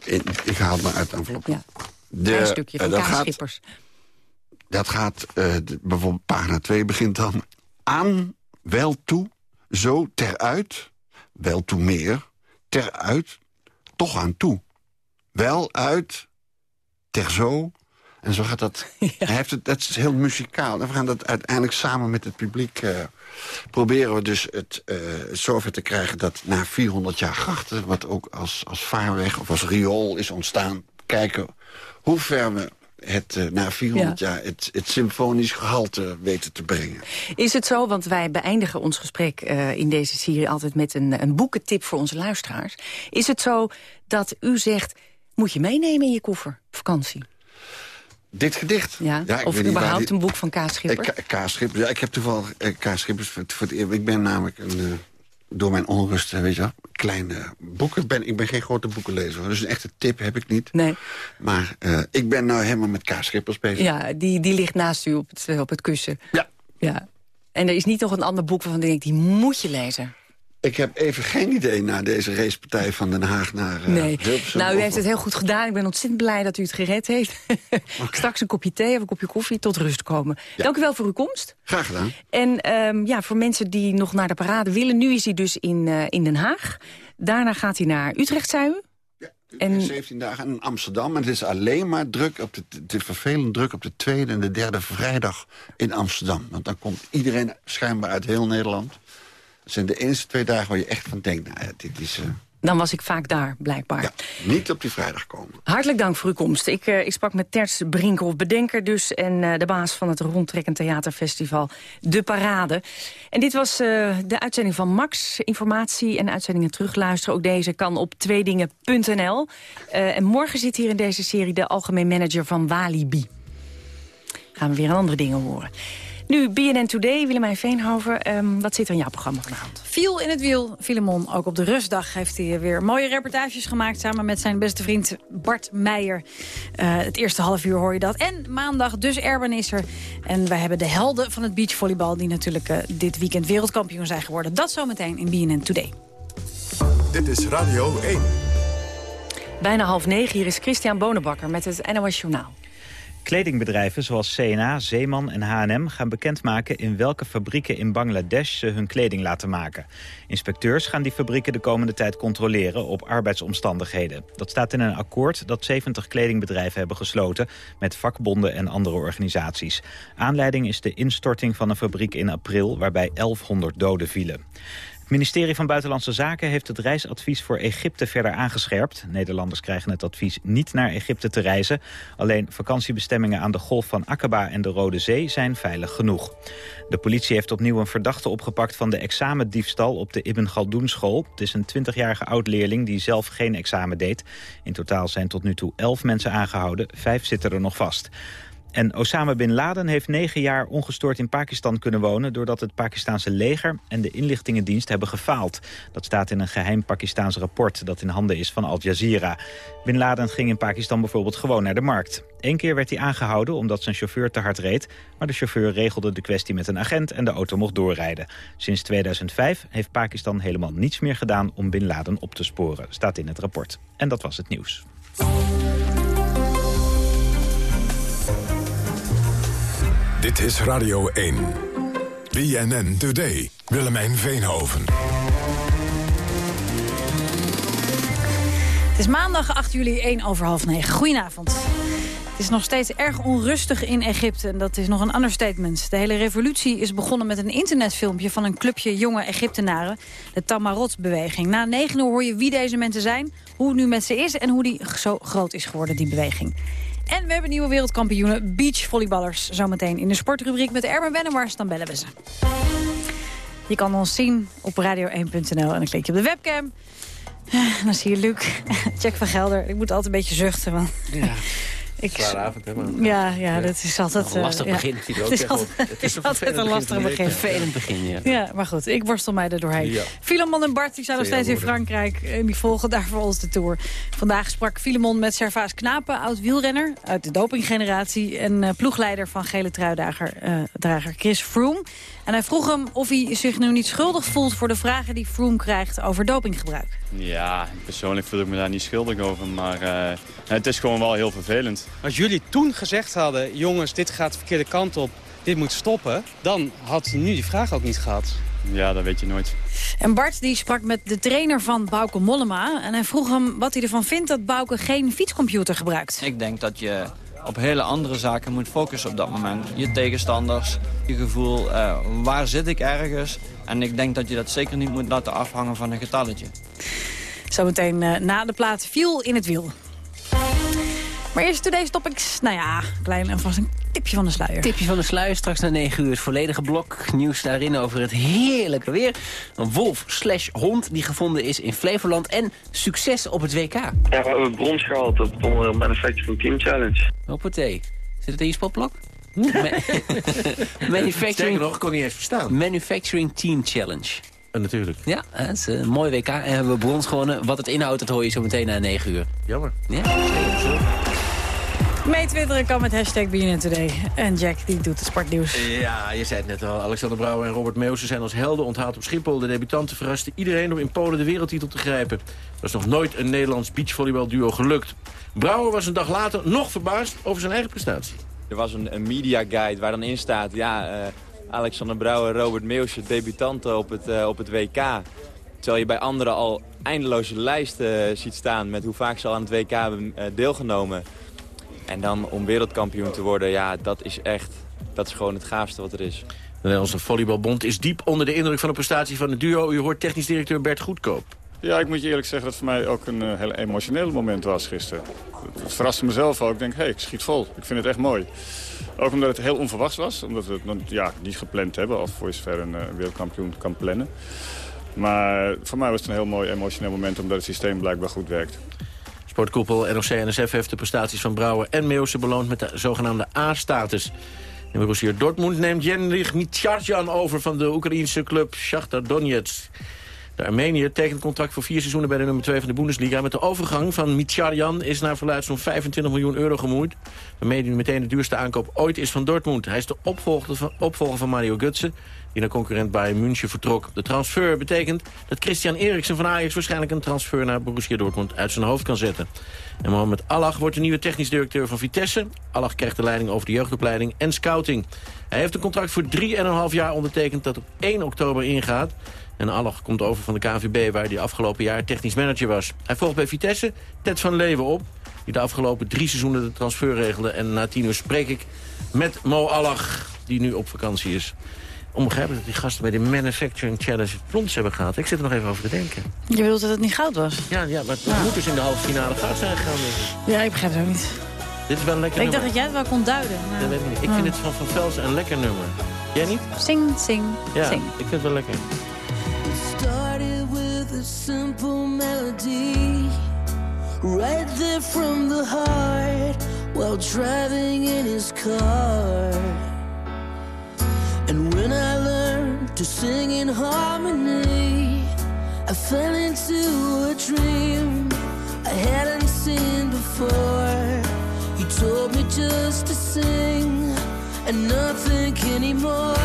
Ik, ik haal het maar uit de envelop. Ja. De, Klein stukje eh, van Kaas gaat, Schippers. dat gaat de- bijvoorbeeld pagina 2 begint dan... aan, wel toe, zo teruit, wel toe meer, teruit, toch aan toe. Wel uit, ter zo. En zo gaat dat. Hij heeft het, dat is heel muzikaal. En we gaan dat uiteindelijk samen met het publiek... eh, proberen we dus het eh, zover te krijgen dat na 400 jaar grachten... wat ook als, als vaarweg of als riool is ontstaan... kijken hoe ver we het eh, na 400 jaar het, het symfonisch gehalte weten te brengen. Is het zo, want wij beëindigen ons gesprek eh, in deze serie altijd met een, een boekentip voor onze luisteraars. Is het zo dat u zegt, moet je meenemen in je koffer, vakantie? Dit gedicht. Ja, ik of überhaupt die- een boek van Kaas Schipper? Eh, K- K. Schippers. Ja, ik heb toevallig eh, K. Schippers voor, het- voor het Ik ben namelijk een, door mijn onrust, eh, weet je wel, kleine boeken. Ik ben, ik ben geen grote boekenlezer, dus een echte tip heb ik niet. Nee. Maar eh, ik ben nou helemaal met K. Schippers bezig. Ja, die, die ligt naast u op het, op het kussen. Ja. ja. En er is niet nog een ander boek waarvan ik denk, die moet je lezen. Ik heb even geen idee na deze racepartij van Den Haag naar eh Nee. Nou, u of- heeft het heel goed gedaan. Ik ben ontzettend blij dat u het gered heeft. Straks een kopje thee of een kopje koffie tot rust komen. Dank u wel voor uw komst. Graag gedaan. En ehm, ja, voor mensen die nog naar de parade willen... nu is hij dus in, eh, in Den Haag. Daarna gaat hij naar Utrecht, u? En... 17 dagen in Amsterdam. En het is alleen maar druk op de, het is vervelend druk op de tweede en de derde vrijdag in Amsterdam. Want dan komt iedereen schijnbaar uit heel Nederland. Dat zijn de enige twee dagen waar je echt van denkt... Nou ja, dit is... eh, Dan was ik vaak daar, blijkbaar. niet op die vrijdag komen. Hartelijk dank voor uw komst. Ik, eh, ik sprak met Terts Brinkhoff, bedenker dus... en eh, de baas van het rondtrekkend theaterfestival De Parade. En dit was de uitzending van Max. Informatie en uitzendingen terugluisteren. Ook deze kan op tweedingen.nl. En morgen zit hier in deze serie de algemeen manager van Walibi. Gaan we weer andere dingen horen. Nu, BNN Today, Willemijn Veenhoven. Um, wat zit er in jouw programma vanavond? Viel in het wiel, Filemon. Ook op de rustdag heeft hij weer mooie reportages gemaakt... samen met zijn beste vriend Bart Meijer. Uh, het eerste half uur hoor je dat. En maandag, dus Erben is er. En wij hebben de helden van het beachvolleybal... die natuurlijk uh, dit weekend wereldkampioen zijn geworden. Dat zometeen in BNN Today. Dit is Radio 1. Bijna half negen, hier is Christian Bonenbakker met het NOS Journaal. Kledingbedrijven zoals CNA, Zeeman en H&M gaan bekendmaken in welke fabrieken in Bangladesh ze hun kleding laten maken. Inspecteurs gaan die fabrieken de komende tijd controleren op arbeidsomstandigheden. Dat staat in een akkoord dat 70 kledingbedrijven hebben gesloten met vakbonden en andere organisaties. Aanleiding is de instorting van een fabriek in april waarbij 1100 doden vielen. Het ministerie van Buitenlandse Zaken heeft het reisadvies voor Egypte verder aangescherpt. Nederlanders krijgen het advies niet naar Egypte te reizen. Alleen vakantiebestemmingen aan de Golf van Aqaba en de Rode Zee zijn veilig genoeg. De politie heeft opnieuw een verdachte opgepakt van de examendiefstal op de Ibn Galdoen school. Het is een 20-jarige oud-leerling die zelf geen examen deed. In totaal zijn tot nu toe 11 mensen aangehouden, vijf zitten er nog vast. En Osama Bin Laden heeft negen jaar ongestoord in Pakistan kunnen wonen... doordat het Pakistanse leger en de inlichtingendienst hebben gefaald. Dat staat in een geheim Pakistaans rapport dat in handen is van Al Jazeera. Bin Laden ging in Pakistan bijvoorbeeld gewoon naar de markt. Eén keer werd hij aangehouden omdat zijn chauffeur te hard reed... maar de chauffeur regelde de kwestie met een agent en de auto mocht doorrijden. Sinds 2005 heeft Pakistan helemaal niets meer gedaan om Bin Laden op te sporen, staat in het rapport. En dat was het nieuws. Dit is Radio 1. BNN Today. Willemijn Veenhoven. Het is maandag 8 juli, 1 over half 9. Goedenavond. Het is nog steeds erg onrustig in Egypte en dat is nog een understatement. De hele revolutie is begonnen met een internetfilmpje van een clubje jonge Egyptenaren. De Tamarot-beweging. Na negen uur hoor je wie deze mensen zijn, hoe het nu met ze is... en hoe die zo groot is geworden, die beweging. En we hebben nieuwe wereldkampioenen beachvolleyballers. Zometeen in de sportrubriek met Erben Wennemars. Dan bellen we ze. Je kan ons zien op radio1.nl en dan klik je op de webcam. En dan zie je Luc, Jack van Gelder. Ik moet altijd een beetje zuchten. Want ja. Ik, avond, hè? Ja, ja, dat is altijd... een lastig uh, begin. Ja. Het is altijd, het is altijd een lastig begin. Een vervelend begin, ja. Ja, maar goed, ik worstel mij er doorheen. Ja. Filemon en Bart die zijn nog steeds in Frankrijk. En die volgen daar voor ons de Tour. Vandaag sprak Filemon met Servaas Knapen, oud-wielrenner... uit de dopinggeneratie en uh, ploegleider van gele truidager uh, drager Chris Froome. En hij vroeg hem of hij zich nu niet schuldig voelt... voor de vragen die Froome krijgt over dopinggebruik. Ja, persoonlijk voel ik me daar niet schuldig over. Maar uh, het is gewoon wel heel vervelend. Als jullie toen gezegd hadden... jongens, dit gaat de verkeerde kant op, dit moet stoppen... dan had hij nu die vraag ook niet gehad. Ja, dat weet je nooit. En Bart die sprak met de trainer van Bauke Mollema... en hij vroeg hem wat hij ervan vindt dat Bauke geen fietscomputer gebruikt. Ik denk dat je op hele andere zaken moet focussen op dat moment. Je tegenstanders, je gevoel, uh, waar zit ik ergens? En ik denk dat je dat zeker niet moet laten afhangen van een getalletje. Zometeen uh, na de plaat viel in het wiel. Maar eerst today's topics. Nou ja, klein en vast een tipje van de sluier. Tipje van de sluier, straks na 9 uur het volledige blok. Nieuws daarin over het heerlijke weer. Een wolf slash hond die gevonden is in Flevoland. En succes op het WK. Ja, we hebben brons gehaald op de Manufacturing Team Challenge. Hoppatee. Zit het in je spotblok? Manufacturing... nog, kon niet eens verstaan. Manufacturing Team Challenge. Uh, natuurlijk. Ja, dat is een mooi WK. En hebben we brons gewonnen. Wat het inhoudt, dat hoor je zo meteen na 9 uur. Jammer. Ja, Meetwitteren kan met hashtag BNN Today. En Jack die doet het sportnieuws. Ja, je zei het net al. Alexander Brouwer en Robert Meeuwse zijn als helden onthaald op Schiphol. De debutanten verrasten iedereen om in Polen de wereldtitel te grijpen. Er is nog nooit een Nederlands beachvolleybalduo gelukt. Brouwer was een dag later nog verbaasd over zijn eigen prestatie. Er was een, een media guide waar dan in staat... ja, uh, Alexander Brouwer en Robert Meeuwse, debutanten op het, uh, op het WK... Terwijl je bij anderen al eindeloze lijsten uh, ziet staan... met hoe vaak ze al aan het WK hebben deelgenomen... En dan om wereldkampioen te worden, ja, dat is echt, dat is gewoon het gaafste wat er is. De Nederlandse Volleybalbond is diep onder de indruk van de prestatie van het duo. U hoort technisch directeur Bert Goedkoop. Ja, ik moet je eerlijk zeggen dat het voor mij ook een uh, heel emotioneel moment was gisteren. Het verraste mezelf ook. Ik denk, hé, hey, ik schiet vol. Ik vind het echt mooi. Ook omdat het heel onverwachts was. Omdat we het ja, niet gepland hebben. Of voor zover een uh, wereldkampioen kan plannen. Maar voor mij was het een heel mooi emotioneel moment. Omdat het systeem blijkbaar goed werkt. Sportkoepel NOC-NSF heeft de prestaties van Brouwer en Meeuwse beloond met de zogenaamde A-status. En Borussia Dortmund neemt Jendrik Micharjan over van de Oekraïense club Shakhtar Donetsk. De Armeniër tekent contract voor vier seizoenen bij de nummer 2 van de Bundesliga. Met de overgang van Micharjan is naar verluid zo'n 25 miljoen euro gemoeid. Waarmee hij meteen de duurste aankoop ooit is van Dortmund. Hij is de opvolger van, opvolger van Mario Götze die naar concurrent Bayern München vertrok. De transfer betekent dat Christian Eriksen van Ajax... waarschijnlijk een transfer naar Borussia Dortmund uit zijn hoofd kan zetten. En Mohamed Allah wordt de nieuwe technisch directeur van Vitesse. Allah krijgt de leiding over de jeugdopleiding en scouting. Hij heeft een contract voor 3,5 jaar ondertekend dat op 1 oktober ingaat. En Allah komt over van de KNVB, waar hij afgelopen jaar technisch manager was. Hij volgt bij Vitesse Ted van Leeuwen op, die de afgelopen drie seizoenen de transfer regelde. En na tien uur spreek ik met Mo Allah, die nu op vakantie is onbegrijpelijk dat die gasten bij de Manufacturing Challenge brons hebben gehad. Ik zit er nog even over te denken. Je bedoelt dat het niet goud was? Ja, ja maar het moet dus in de halve finale goud zijn gegaan. Dus. Ja, ik begrijp het ook niet. Dit is wel een lekker ik nummer. dacht dat jij het wel kon duiden. Maar... Dat weet ik niet. Ik vind het van Van Velsen een lekker nummer. Jij niet? Sing, sing, ja, sing. ik vind het wel lekker. started with a simple melody Right there from the heart While driving in his car And when I learned to sing in harmony, I fell into a dream I hadn't seen before. He told me just to sing and not think anymore.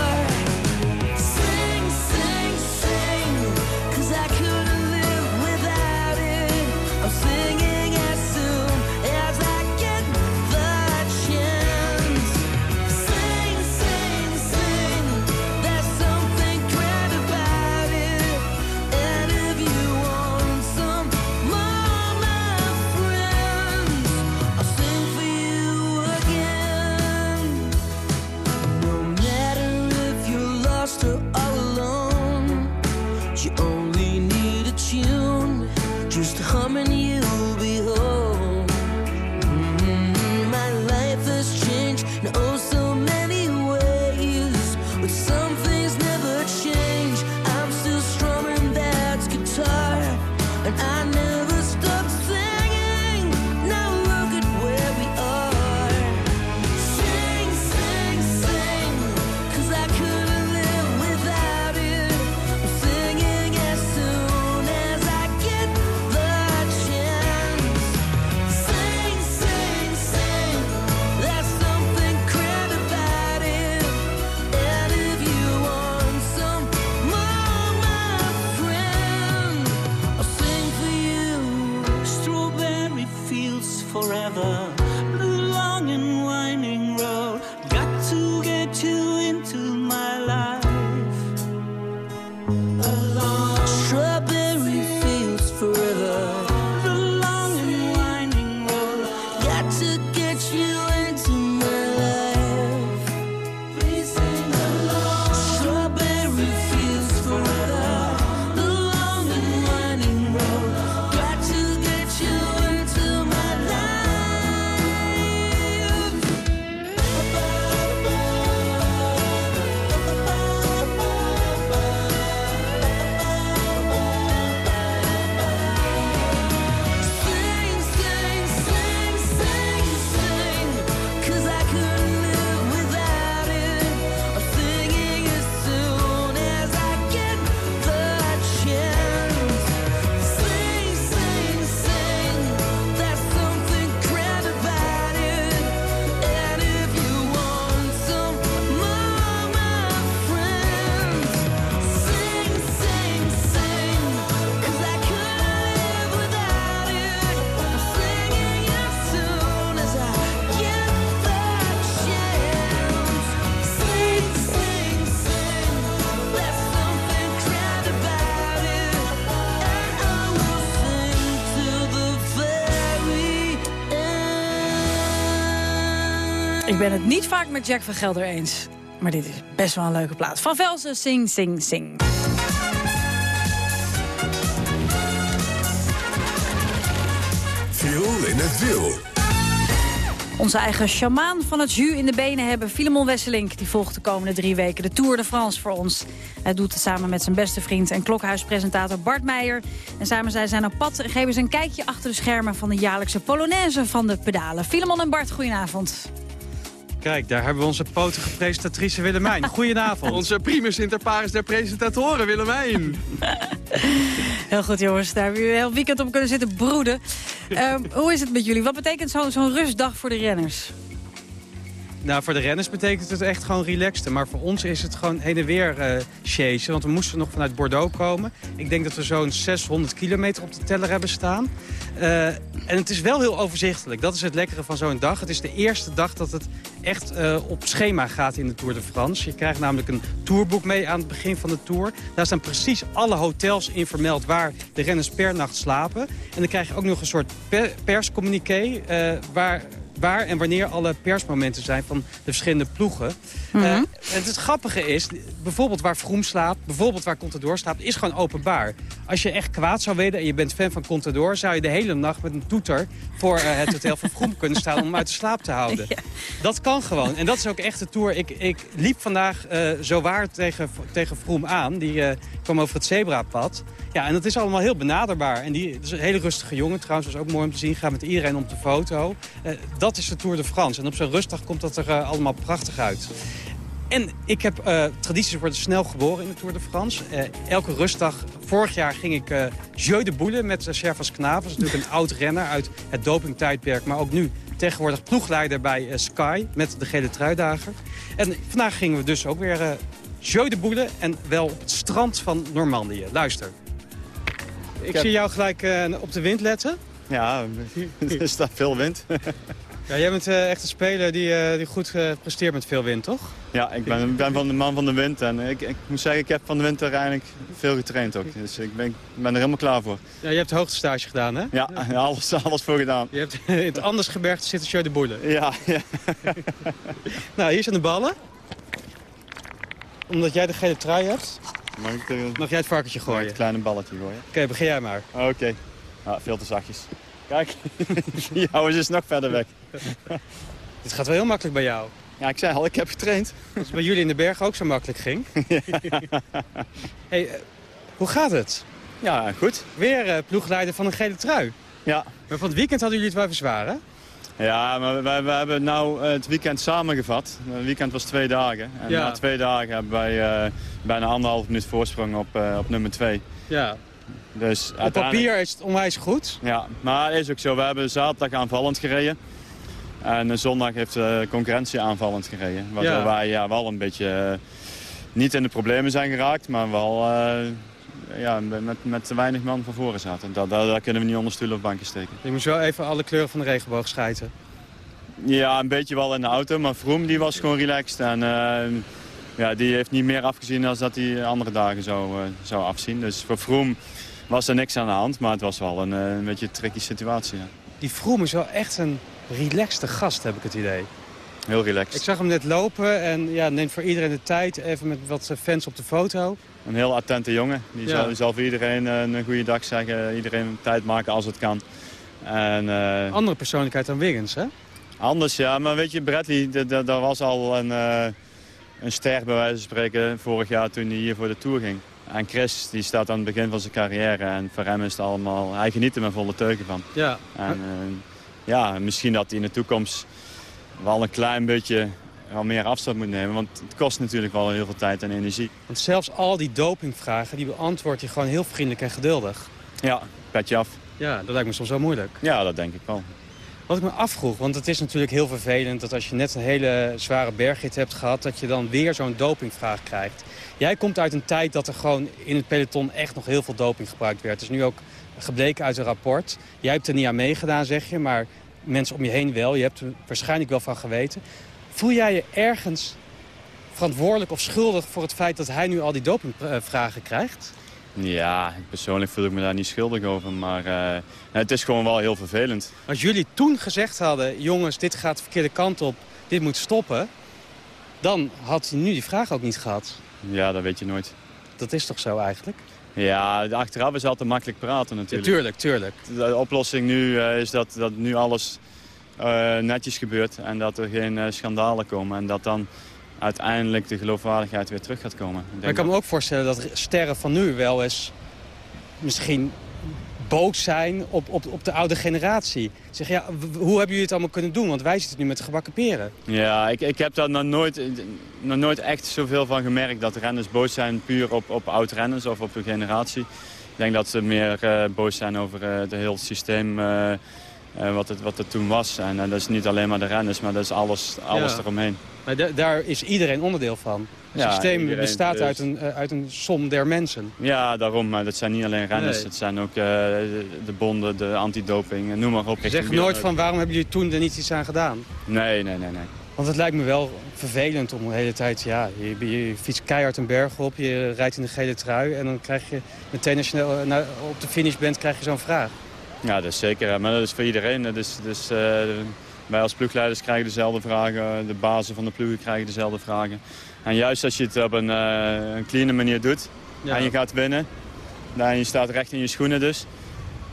Ben het niet vaak met Jack van Gelder eens. Maar dit is best wel een leuke plaat. Van Velsen, sing, sing, sing. Viel in het wiel. Onze eigen shamaan van het jus in de benen hebben, Filemon Wesselink. Die volgt de komende drie weken de Tour de France voor ons. Hij doet het samen met zijn beste vriend en klokhuispresentator Bart Meijer. En samen zijn op pad en geven ze een kijkje achter de schermen... van de jaarlijkse Polonaise van de pedalen. Filemon en Bart, goedenavond. Kijk, daar hebben we onze potige presentatrice Willemijn. Goedenavond. Onze primus inter pares der presentatoren, Willemijn. Heel goed, jongens. Daar hebben we een heel weekend op kunnen zitten broeden. Ehm, hoe is het met jullie? Wat betekent zo'n zo'n rustdag voor de renners? Nou, voor de renners betekent het echt gewoon relaxed. Maar voor ons is het gewoon heen en weer uh. Want we moesten nog vanuit Bordeaux komen. Ik denk dat we zo'n 600 kilometer op de teller hebben staan. Uh, en het is wel heel overzichtelijk. Dat is het lekkere van zo'n dag. Het is de eerste dag dat het echt uh, op schema gaat in de Tour de France. Je krijgt namelijk een tourboek mee aan het begin van de Tour. Daar staan precies alle hotels in vermeld waar de renners per nacht slapen. En dan krijg je ook nog een soort per perscommuniqué... waar waar en wanneer alle persmomenten zijn van de verschillende ploegen. Mhm. Uh, het, het grappige is, bijvoorbeeld waar Vroom slaapt, bijvoorbeeld waar Contador slaapt, is gewoon openbaar. Als je echt kwaad zou willen en je bent fan van Contador, zou je de hele nacht met een toeter voor uh, het hotel van Vroom kunnen staan om hem uit de slaap te houden. Ja. Dat kan gewoon. En dat is ook echt de Tour. Ik, ik liep vandaag uh, zo waar tegen, tegen Vroom aan. Die kwam over het zebrapad. Ja, en dat is allemaal heel benaderbaar. En die dat is een hele rustige jongen. Trouwens, was ook mooi om te zien. Gaat met iedereen op de foto. Uh, dat is de Tour de France. En op zo'n rustdag komt dat er uh, allemaal prachtig uit. En ik heb uh, tradities worden snel geboren in de Tour de France. elke rustdag, vorig jaar ging ik Jeu de Boule met uh, Servas. Natuurlijk een oud renner uit het dopingtijdperk. Maar ook nu tegenwoordig ploegleider bij Sky met de gele truidager. En vandaag gingen we dus ook weer Jeu de Boule. En wel op het strand van Normandië. Luister. Ik zie jou gelijk uh, op de wind letten. Ja, er staat veel wind. ja, jij bent uh, echt een speler die, uh, die goed presteert met veel wind, toch? Ja, ik ben, ben van de man van de wind. En ik, ik moet zeggen, ik heb van de winter eigenlijk veel getraind ook. Dus ik ben, ben er helemaal klaar voor. Ja, je hebt hoogtestage gedaan, hè? Ja, alles, alles voor gedaan. Je hebt in het Andersgebergte zitten Jeu de Boule. Ja, ja. nou, hier zijn de ballen. Omdat jij de gele trui hebt. Mag, ik. Mag jij het varkentje gooien? Het kleine balletje gooien. Oké, okay, begin jij maar. Oké. Okay. Ah, veel te zachtjes. Kijk, jouw is nog verder weg. Dit gaat wel heel makkelijk bij jou. Ja, ik zei al, ik heb getraind. Als het bij jullie in de berg ook zo makkelijk ging. hey, uh, hoe gaat het? Ja, goed. Weer uh, ploegleider van een gele trui. Ja. Maar van het weekend hadden jullie het wel even zwaar, hè? Ja, maar we, we hebben nou het weekend samengevat. Het weekend was twee dagen. En ja. na twee dagen hebben wij uh, bijna anderhalf minuut voorsprong op, op nummer twee. Ja. Dus op papier is het onwijs goed. Ja, maar is ook zo. We hebben zaterdag aanvallend gereden. En zondag heeft de concurrentie aanvallend gereden. Waardoor ja. wij ja, wel een beetje uh, niet in de problemen zijn geraakt, maar wel ja, met, met te weinig man van voren zaten. Daar, daar, daar, kunnen we niet onder stoelen of banken steken. Je moest wel even alle kleuren van de regenboog schijten. Ja, een beetje wel in de auto, maar Vroom die was gewoon relaxed. En uh, ja, die heeft niet meer afgezien dan dat hij andere dagen zou, uh, zou afzien. Dus voor Vroom was er niks aan de hand, maar het was wel een, uh, een beetje een tricky situatie. Ja. Die Vroom is wel echt een relaxte gast, heb ik het idee. Heel relaxed. Ik zag hem net lopen en ja, neemt voor iedereen de tijd. Even met wat fans op de foto. Een heel attente jongen. Die ja. zal, zal, voor iedereen een goede dag zeggen. Iedereen tijd maken als het kan. En, uh... Andere persoonlijkheid dan Wiggins, hè? Anders, ja. Maar weet je, Bradley, daar was al een, uh, een ster bij wijze van spreken vorig jaar toen hij hier voor de Tour ging. En Chris, die staat aan het begin van zijn carrière. En voor hem is het allemaal... Hij geniet er met volle teugen van. Ja. En uh, ja, misschien dat hij in de toekomst wel een klein beetje wel meer afstand moet nemen. Want het kost natuurlijk wel heel veel tijd en energie. Want zelfs al die dopingvragen, die beantwoordt je gewoon heel vriendelijk en geduldig. Ja, petje af. Ja, dat lijkt me soms wel moeilijk. Ja, dat denk ik wel. Wat ik me afvroeg, want het is natuurlijk heel vervelend... dat als je net een hele zware bergrit hebt gehad... dat je dan weer zo'n dopingvraag krijgt. Jij komt uit een tijd dat er gewoon in het peloton echt nog heel veel doping gebruikt werd. Het is nu ook gebleken uit een rapport. Jij hebt er niet aan meegedaan, zeg je, maar mensen om je heen wel. Je hebt er waarschijnlijk wel van geweten. Voel jij je ergens verantwoordelijk of schuldig voor het feit dat hij nu al die dopingvragen krijgt? Ja, persoonlijk voel ik me daar niet schuldig over, maar uh, het is gewoon wel heel vervelend. Als jullie toen gezegd hadden, jongens, dit gaat de verkeerde kant op, dit moet stoppen, dan had hij nu die vraag ook niet gehad. Ja, dat weet je nooit. Dat is toch zo eigenlijk? Ja, achteraf is altijd makkelijk praten natuurlijk. Ja, tuurlijk, tuurlijk. De oplossing nu uh, is dat, dat nu alles uh, netjes gebeurt en dat er geen schandalen komen. En dat dan uiteindelijk de geloofwaardigheid weer terug gaat komen. Ik, maar ik kan me ook voorstellen dat sterren van nu wel eens misschien boos zijn op, op, op de oude generatie. Zeg, ja, hoe hebben jullie het allemaal kunnen doen? Want wij zitten nu met de gebakken peren. Ja, ik, ik heb daar nog nooit, nog nooit echt zoveel van gemerkt... dat renners boos zijn puur op, op oud-renners of op de generatie. Ik denk dat ze meer uh, boos zijn over uh, het hele systeem... Uh, wat, het, wat het toen was. En dat is niet alleen maar de renners, maar dat is alles, alles Ja. eromheen. Maar da- daar is iedereen onderdeel van. Het Ja, systeem iedereen, bestaat dus- uit, een, eh, uit een som der mensen. Ja, daarom. Maar dat zijn niet alleen renners. Nee. Het zijn ook eh, de, de bonden, de antidoping, eh, noem maar op. Ze zeggen nooit van waarom hebben jullie toen er niet iets aan gedaan? Nee, nee, nee, nee. Want het lijkt me wel vervelend om de hele tijd... Ja, je, je fietst keihard een berg op, je rijdt in de gele trui... en dan krijg je meteen als je eh, op de finish bent, krijg je zo'n vraag. Ja, dat is zeker. Maar dat is voor iedereen. Dat is, dus, eh, wij als ploegleiders krijgen dezelfde vragen. De bazen van de ploegen krijgen dezelfde vragen. En juist als je het op een, eh een clean manier doet Ja. en je gaat winnen... en je staat recht in je schoenen dus...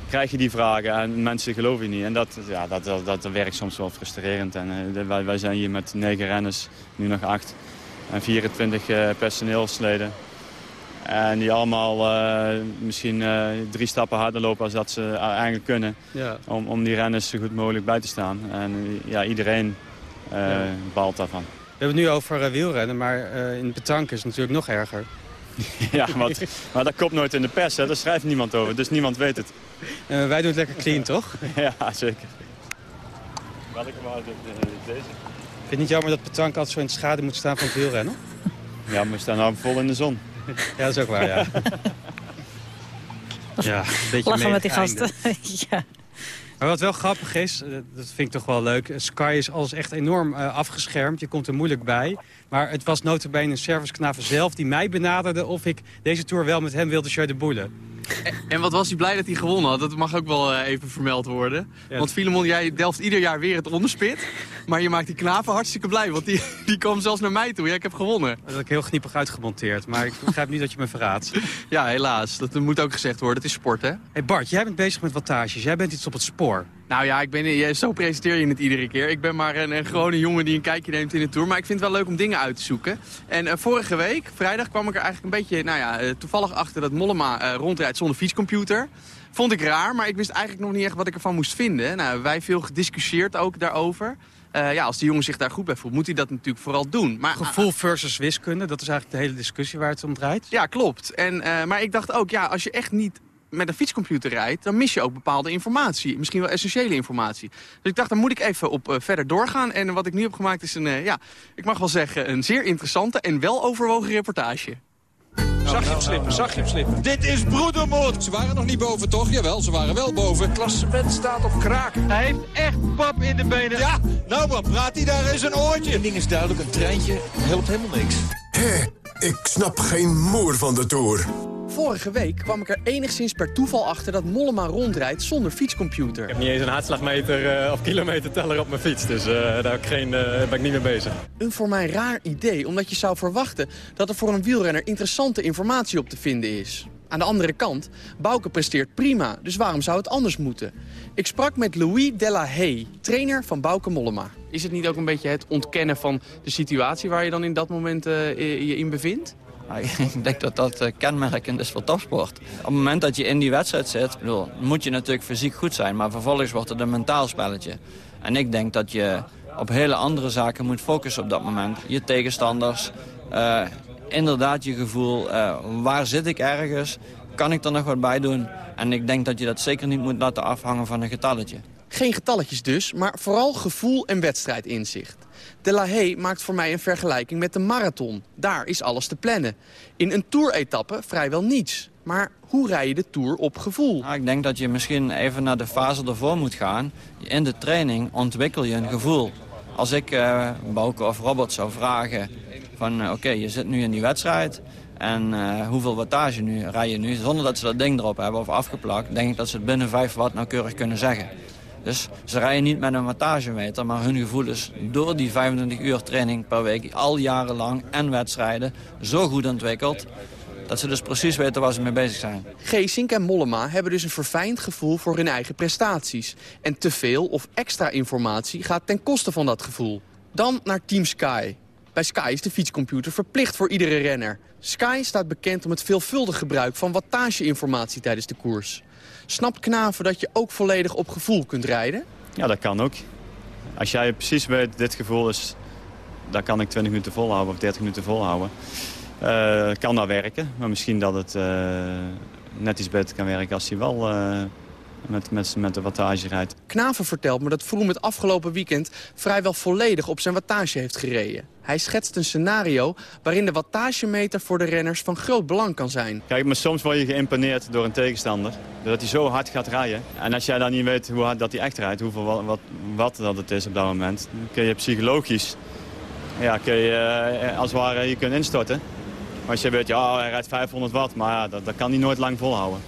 krijg je die vragen en mensen geloven je niet. En dat, ja, dat, dat, dat werkt soms wel frustrerend. En, eh, wij, wij zijn hier met negen renners, nu nog acht... en 24 eh, personeelsleden. En die allemaal eh, misschien eh, drie stappen harder lopen als dat ze eigenlijk kunnen. Ja. Om, om die renners zo goed mogelijk bij te staan. En eh, ja, iedereen eh Ja. baalt daarvan. We hebben het nu over wielrennen, maar eh, in petanque is het natuurlijk nog erger. ja, wat, maar dat komt nooit in de pers, hè. daar schrijft niemand over. Dus niemand weet het. Wij doen het lekker clean, toch? ja, zeker. Welke was deze? Vind je het niet jammer dat petanque altijd zo in de schade moet staan van het wielrennen? Ja, maar we staan nou vol in de zon. Ja, dat is ook waar, ja. ja, een beetje Lachen met die gasten. ja. Maar wat wel grappig is, eh, dat vind ik toch wel leuk... Sky is alles echt enorm eh, afgeschermd. Je komt er moeilijk bij. Maar het was notabene een serviceknaver zelf die mij benaderde... of ik deze Tour wel met hem wilde show de boelen. En wat was hij blij dat hij gewonnen had? Dat mag ook wel eh, even vermeld worden. Ja. Want Filemon, jij delft ieder jaar weer het onderspit. Maar je maakt die knaven hartstikke blij. Want die, die kwam zelfs naar mij toe. Ja, ik heb gewonnen. Dat heb ik heel gniepig uitgemonteerd. Maar ik begrijp niet dat je me verraadt. Ja, helaas. Dat moet ook gezegd worden. Het is sport, hè? Hey Bart, jij bent bezig met wattages. Jij bent iets op het spoor. Nou ja, ik ben, zo presenteer je het iedere keer. Ik ben maar een, een gewone jongen die een kijkje neemt in de Tour. Maar ik vind het wel leuk om dingen uit te zoeken. En eh, vorige week, vrijdag, kwam ik er eigenlijk een beetje nou ja, eh, toevallig achter dat Mollema eh, rondrijdt zonder fietscomputer. Vond ik raar, maar ik wist eigenlijk nog niet echt wat ik ervan moest vinden. Nou, wij veel gediscussieerd ook daarover. Eh, ja, als die jongen zich daar goed bij voelt, moet hij dat natuurlijk vooral doen. Maar, Gevoel versus wiskunde, dat is eigenlijk de hele discussie waar het om draait. Ja, klopt. En, eh, maar ik dacht ook, ja, als je echt niet met een fietscomputer rijdt... dan mis je ook bepaalde informatie. Misschien wel essentiële informatie. Dus ik dacht, daar moet ik even op eh, verder doorgaan. En wat ik nu heb gemaakt is een, eh, ja, ik mag wel zeggen... een zeer interessante en wel overwogen reportage. Zag je hem slippen, zag je hem slippen. Dit is broedermoord. Ze waren nog niet boven, toch? Jawel, ze waren wel boven. Het klassement staat op kraak. Hij heeft echt pap in de benen. Ja, nou maar, praat hij daar eens een oortje. Een ding is duidelijk, een treintje helpt helemaal niks. Hé, ik snap geen moer van de Tour. Vorige week kwam ik er enigszins per toeval achter dat Mollema rondrijdt zonder fietscomputer. Ik heb niet eens een hartslagmeter uh, of kilometerteller op mijn fiets, dus uh, daar heb ik geen, uh, ben ik niet mee bezig. Een voor mij raar idee, omdat je zou verwachten dat er voor een wielrenner interessante informatie op te vinden is. Aan de andere kant, Bouke presteert prima, dus waarom zou het anders moeten? Ik sprak met Louis Delahaye, trainer van Bouke Mollema. Is het niet ook een beetje het ontkennen van de situatie waar je dan in dat moment uh, je in bevindt? Ik denk dat dat uh, kenmerkend is voor topsport. Op het moment dat je in die wedstrijd zit, bedoel, moet je natuurlijk fysiek goed zijn. Maar vervolgens wordt het een mentaal spelletje. En ik denk dat je op hele andere zaken moet focussen op dat moment. Je tegenstanders, uh, inderdaad je gevoel, uh, waar zit ik ergens? Kan ik er nog wat bij doen? En ik denk dat je dat zeker niet moet laten afhangen van een getalletje. Geen getalletjes dus, maar vooral gevoel en wedstrijdinzicht. De La Haye maakt voor mij een vergelijking met de marathon. Daar is alles te plannen. In een toeretappe vrijwel niets. Maar hoe rij je de Tour op gevoel? Nou, ik denk dat je misschien even naar de fase ervoor moet gaan. In de training ontwikkel je een gevoel. Als ik uh, Bouke of Robert zou vragen van uh, oké, je zit nu in die wedstrijd... En uh, hoeveel wattage nu, rij je nu? Zonder dat ze dat ding erop hebben of afgeplakt... denk ik dat ze het binnen 5 watt nauwkeurig kunnen zeggen. Dus ze rijden niet met een wattagemeter, maar hun gevoel is door die 25 uur training per week, al jarenlang en wedstrijden, zo goed ontwikkeld, dat ze dus precies weten waar ze mee bezig zijn. Geesink en Mollema hebben dus een verfijnd gevoel voor hun eigen prestaties. En te veel of extra informatie gaat ten koste van dat gevoel. Dan naar Team Sky. Bij Sky is de fietscomputer verplicht voor iedere renner. Sky staat bekend om het veelvuldig gebruik van wattageinformatie tijdens de koers. Snapt Knaven dat je ook volledig op gevoel kunt rijden? Ja, dat kan ook. Als jij precies weet, dit gevoel is... daar kan ik 20 minuten volhouden of 30 minuten volhouden. Uh, kan dat werken, maar misschien dat het uh, net iets beter kan werken als hij wel... Uh, met, met, met de wattage rijdt. Knaven vertelt me dat Vroom het afgelopen weekend vrijwel volledig op zijn wattage heeft gereden. Hij schetst een scenario waarin de wattagemeter voor de renners van groot belang kan zijn. Kijk, maar soms word je geïmponeerd door een tegenstander. Dat hij zo hard gaat rijden. En als jij dan niet weet hoe hard dat hij echt rijdt, hoeveel wat, wat dat het is op dat moment, dan kun je psychologisch ja, kun je, eh, als het ware je kunt instorten. Maar als je weet, ja, hij rijdt 500 watt, maar ja, dat, dat kan hij nooit lang volhouden.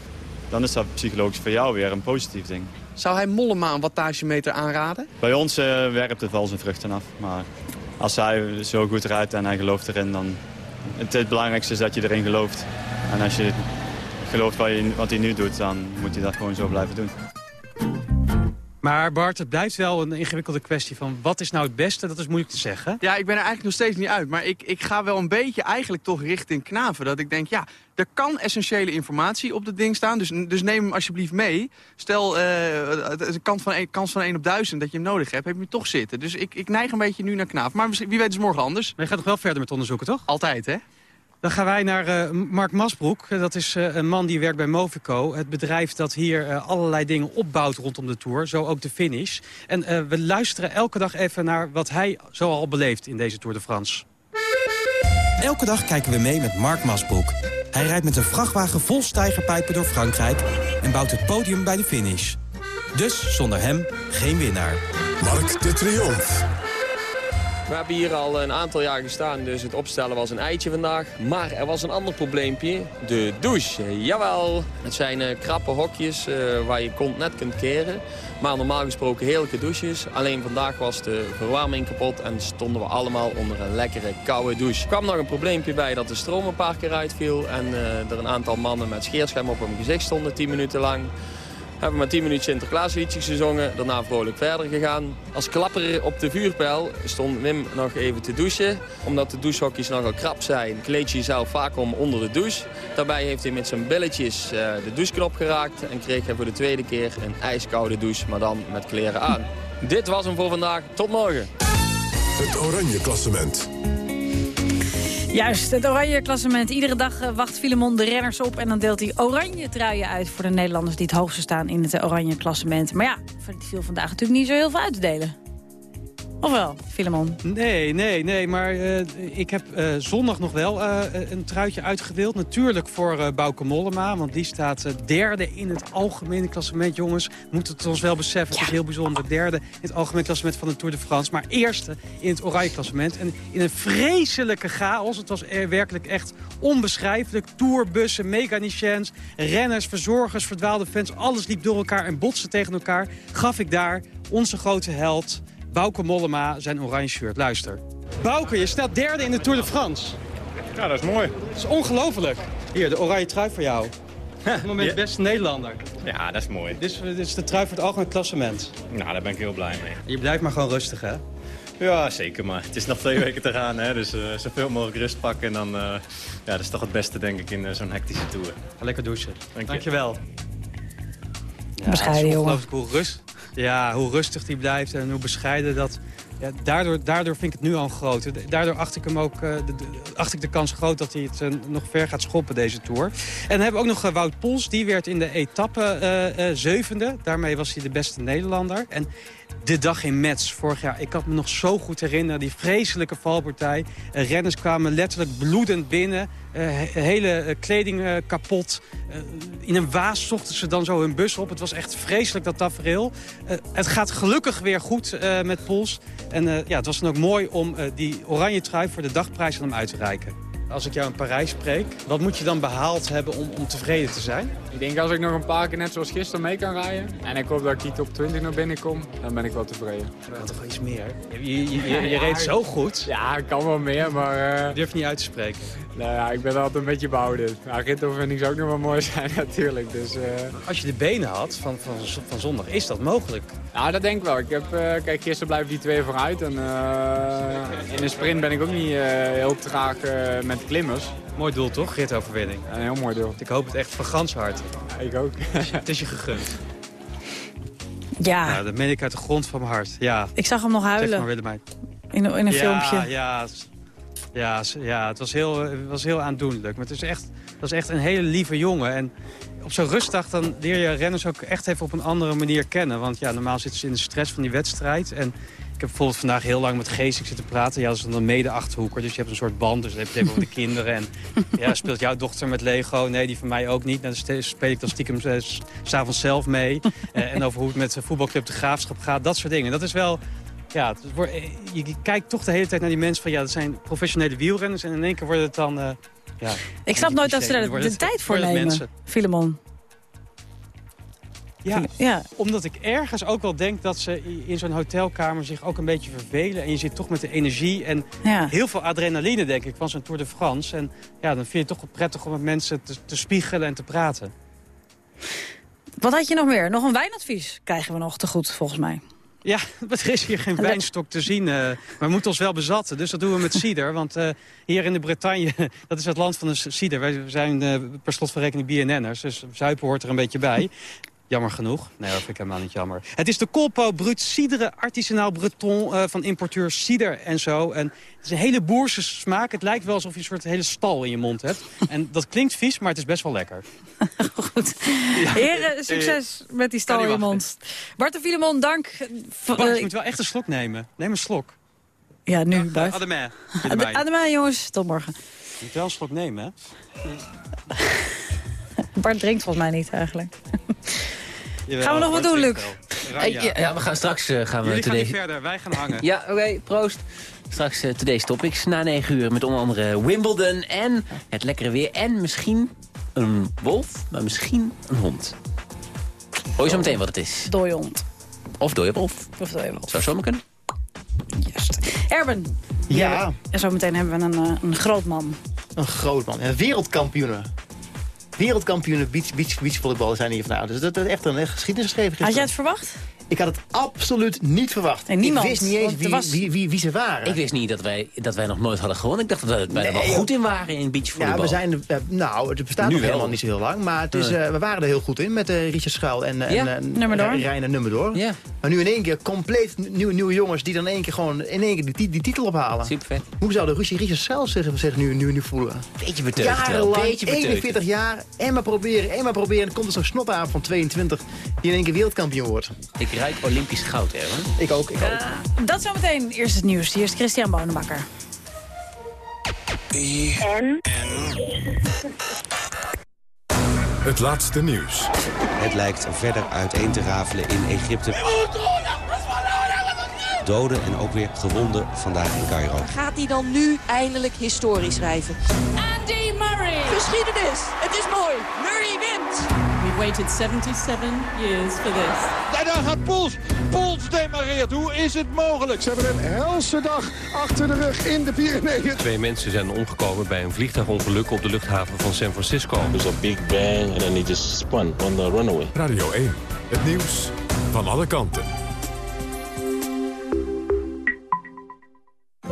Dan is dat psychologisch voor jou weer een positief ding. Zou hij Mollema een wattagemeter aanraden? Bij ons uh, werpt het wel zijn vruchten af. Maar als hij zo goed rijdt en hij gelooft erin, dan... Het, het belangrijkste is dat je erin gelooft. En als je gelooft wat, je, wat hij nu doet, dan moet hij dat gewoon zo blijven doen. Maar Bart, het blijft wel een ingewikkelde kwestie van wat is nou het beste? Dat is moeilijk te zeggen. Ja, ik ben er eigenlijk nog steeds niet uit. Maar ik, ik ga wel een beetje eigenlijk toch richting knaven. Dat ik denk, ja, er kan essentiële informatie op het ding staan. Dus, dus neem hem alsjeblieft mee. Stel, uh, de kans van, kans van 1 op 1000 dat je hem nodig hebt, heb je hem toch zitten. Dus ik, ik neig een beetje nu naar knaven. Maar wie weet is morgen anders. Maar je gaat nog wel verder met onderzoeken, toch? Altijd, hè? Dan gaan wij naar uh, Mark Masbroek. Dat is uh, een man die werkt bij Movico. Het bedrijf dat hier uh, allerlei dingen opbouwt rondom de Tour. Zo ook de finish. En we luisteren elke dag even naar wat hij zo al beleeft in deze Tour de France. Elke dag kijken we mee met Mark Masbroek. Hij rijdt met een vrachtwagen vol stijgerpijpen door Frankrijk... en bouwt het podium bij de finish. Dus zonder hem geen winnaar. Mark de Triomf. We hebben hier al een aantal jaar gestaan, dus het opstellen was een eitje vandaag. Maar er was een ander probleempje, de douche. Jawel, het zijn uh, krappe hokjes uh, waar je kont net kunt keren. Maar normaal gesproken heerlijke douches. Alleen vandaag was de verwarming kapot en stonden we allemaal onder een lekkere koude douche. Er kwam nog een probleempje bij dat de stroom een paar keer uitviel. En uh, er een aantal mannen met scheerschuim op hun gezicht stonden 10 minuten lang. Hebben maar 10 minuten Sinterklaasliedjes gezongen. Daarna vrolijk verder gegaan. Als klapper op de vuurpijl stond Wim nog even te douchen. Omdat de douchehokjes nogal krap zijn, kleed je jezelf vaak om onder de douche. Daarbij heeft hij met zijn billetjes uh, de doucheknop geraakt. En kreeg hij voor de tweede keer een ijskoude douche, maar dan met kleren aan. Dit was hem voor vandaag. Tot morgen. Het Oranje Klassement. Juist, het oranje klassement. Iedere dag wacht Filemon de renners op... en dan deelt hij oranje truien uit voor de Nederlanders... die het hoogste staan in het oranje klassement. Maar ja, viel vandaag natuurlijk niet zo heel veel uit te delen. Of wel, Filemon? Nee, nee, nee. Maar uh, ik heb uh, zondag nog wel uh, een truitje uitgedeeld. Natuurlijk voor Bouke Mollema. Want die staat derde in het algemene klassement. Jongens, moeten het ons wel beseffen. Ja. Het is heel bijzonder. Derde in het algemene klassement van de Tour de France. Maar eerste in het oranje klassement. En in een vreselijke chaos. Het was werkelijk echt onbeschrijfelijk. Tourbussen, mechaniciens, renners, verzorgers, verdwaalde fans. Alles liep door elkaar en botste tegen elkaar. Gaf ik daar onze grote held... Bouke Mollema zijn oranje shirt. Luister. Bouke, je staat derde in de Tour de France. Ja, dat is mooi. Dat is ongelooflijk. Hier, de oranje trui voor jou. Op het moment ja. beste Nederlander. Ja, dat is mooi. Dit is, dit is de trui voor het algemeen klassement. Nou, daar ben ik heel blij mee. Je blijft maar gewoon rustig, hè? Ja, zeker. Maar het is nog twee weken te gaan. Hè? Dus uh, zoveel mogelijk rust pakken. En dan, uh, ja, dat is toch het beste, denk ik, in uh, zo'n hectische tour. Ga lekker douchen. Dank je. Dankjewel. Ja, Bescheiden, jongen. Hoe rust, ja, hoe rustig die blijft en hoe bescheiden dat... Ja, daardoor, daardoor vind ik het nu al groot. Daardoor acht ik, hem ook, uh, de, acht ik de kans groot dat hij het uh, nog ver gaat schoppen, deze Tour. En dan hebben we ook nog uh, Wout Poels. Die werd in de etappe zevende. Daarmee was hij de beste Nederlander. En de dag in Metz vorig jaar. Ik kan me nog zo goed herinneren, die vreselijke valpartij. Uh, renners kwamen letterlijk bloedend binnen. Uh, hele uh, kleding kapot. in een waas zochten ze dan zo hun bus op. Het was echt vreselijk, dat tafereel. het gaat gelukkig weer goed met Pols. En ja, het was dan ook mooi om die oranje trui voor de dagprijs aan hem uit te reiken. Als ik jou in Parijs spreek, wat moet je dan behaald hebben om, om tevreden te zijn? Ik denk als ik nog een paar keer net zoals gisteren mee kan rijden... en ik hoop dat ik die top 20 naar binnen kom, dan ben ik wel tevreden. Dat kan toch wel iets meer? Je, je, je, je reed zo goed. Ja, ik kan wel meer, maar... Uh... Durf je niet uit te spreken? Nou ja, ik ben altijd een beetje behouden. Maar ik zou ook nog wel mooi zijn natuurlijk. Dus, uh... Als je de benen had van, van, van zondag, is dat mogelijk? Nou, dat denk ik wel. Ik heb, uh, kijk, gisteren blijven die twee vooruit. En uh, in de sprint ben ik ook niet heel traag met de klimmers. Mooi doel toch, ritoverwinning? Ja, een heel mooi doel. Ik hoop het echt van gans hart. Ja, ik ook. het is je gegund. Ja. ja. Dat meen ik uit de grond van mijn hart. Ja. Ik zag hem nog huilen. Zeg maar Willemijn. In, in een ja, filmpje. Ja, ja, ja het, was heel, was heel aandoenlijk. Maar het is echt, dat is echt een hele lieve jongen. En op zo'n rustdag dan leer je renners ook echt even op een andere manier kennen. Want ja, normaal zitten ze in de stress van die wedstrijd. En ik heb bijvoorbeeld vandaag heel lang met Geesik zitten praten. Ja, dat is dan een mede-achterhoeker, dus je hebt een soort band. Dus dan heb je het even de kinderen. En ja, speelt jouw dochter met Lego? Nee, die van mij ook niet. Nou, dan speel ik dan stiekem uh, s'avonds zelf mee. Uh, en over hoe het met de voetbalclub De Graafschap gaat. Dat soort dingen. Dat is wel ja, wordt, je kijkt toch de hele tijd naar die mensen van... ja, dat zijn professionele wielrenners en in één keer wordt het dan... Uh, ja, ik snap nooit dat ze daar de, de tijd voor nemen, Filemon. Ja, ja, omdat ik ergens ook wel denk dat ze in zo'n hotelkamer zich ook een beetje vervelen. En je zit toch met de energie en ja. heel veel adrenaline, denk ik, van zo'n Tour de France. En ja, dan vind je het toch wel prettig om met mensen te, te spiegelen en te praten. Wat had je nog meer? Nog een wijnadvies krijgen we nog te goed, volgens mij. Ja, er is hier geen wijnstok te zien. Uh, maar we moeten ons wel bezatten, dus dat doen we met cider. Want uh, hier in de Bretagne, dat is het land van de cider. Wij zijn uh, per slot van rekening BNN'ers, dus zuipen hoort er een beetje bij. Jammer genoeg. Nee, dat vind ik helemaal niet jammer. Het is de Colpo Brut Cidre Artisanaal Breton uh, van importeur Cider en zo. En het is een hele boerse smaak. Het lijkt wel alsof je een soort hele stal in je mond hebt. En dat klinkt vies, maar het is best wel lekker. Goed. Ja. Heren, succes met die stal in je mond. Bart de Filemon, dank. Bart, je moet wel echt een slok nemen. Neem een slok. Ja, nu, ja, Bart. Jongens. Tot morgen. Je moet wel een slok nemen, hè? Bart drinkt volgens mij niet, eigenlijk. Jawel, gaan we nog wat doen, Luc? Hey, ja, ja, we gaan straks uh, gaan Jullie we gaan verder, wij gaan hangen. Ja, oké, okay, proost. Straks uh, Today's Topics na 9 uur met onder andere Wimbledon en het lekkere weer. En misschien een wolf, maar misschien een hond. Hoor je zo meteen wat het is? Dooie hond. Of dooie wolf. Of dooie wolf. Zou zomaar kunnen. Juist. Erben. Ja. En zo meteen hebben we een, een groot man. Een groot man. Wereldkampioenen. Wereldkampioenen beach, beach, beachvolleybal zijn hier vandaag. Dus dat is echt een geschiedenis geschreven. Had jij het verwacht? Ik had het absoluut niet verwacht. Nee, niemand, ik wist niet eens wie, was... wie, wie, wie, ze waren. Ik wist niet dat wij, dat wij nog nooit hadden gewonnen. Ik dacht dat we bijna nee, wel goed in waren in beachvolleybal. Ja, we zijn, uh, nou, het bestaat nu nog wel. helemaal niet zo heel lang. Maar het is, uh, we waren er heel goed in met uh, Richard Schuil en, ja, en. Reiner Nummerdoor. Ja. Maar nu in één keer compleet nieuwe, nieuwe jongens die dan in één keer gewoon in één keer die, die titel ophalen. Super vet. Hoe zou de Russische Richard Schuil zich, zich nu, nu, nu voelen? Beetje beteugd Jarenlang, Beetje beteugd. 41 jaar, en maar proberen, en maar proberen. En dan komt er zo'n snot van 22 die in één keer wereldkampioen wordt. Ik ruik Olympisch goud, Erwin. Ik ook, ik ook. Uh, dat zometeen eerst het nieuws. Hier is Christian Bonenbakker. En? Het laatste nieuws. Het lijkt verder uiteen te rafelen in Egypte. Doden en ook weer gewonden vandaag in Cairo. Gaat hij dan nu eindelijk historie schrijven? Andy Murray! Geschiedenis! Het is mooi! Murray wint! Waited 77 years for this. En daar gaat demareert. Hoe is het mogelijk? Ze hebben een helse dag achter de rug in de Pyreneeën. Twee mensen zijn omgekomen bij een vliegtuigongeluk op de luchthaven van San Francisco. There's a big bang and then he just spun on the runaway. Radio 1, het nieuws van alle kanten.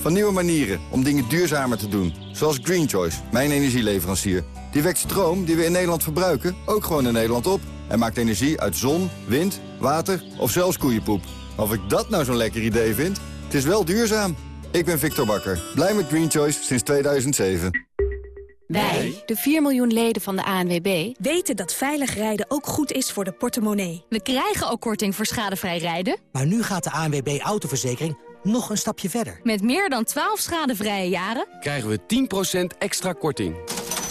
Van nieuwe manieren om dingen duurzamer te doen. Zoals Green Choice, mijn energieleverancier. Die wekt stroom die we in Nederland verbruiken ook gewoon in Nederland op. En maakt energie uit zon, wind, water of zelfs koeienpoep. Of ik dat nou zo'n lekker idee vind? Het is wel duurzaam. Ik ben Victor Bakker, blij met Green Choice sinds 2007. Wij, de 4 miljoen leden van de ANWB, weten dat veilig rijden ook goed is voor de portemonnee. We krijgen ook korting voor schadevrij rijden. Maar nu gaat de ANWB Autoverzekering nog een stapje verder. Met meer dan 12 schadevrije jaren krijgen we 10% extra korting.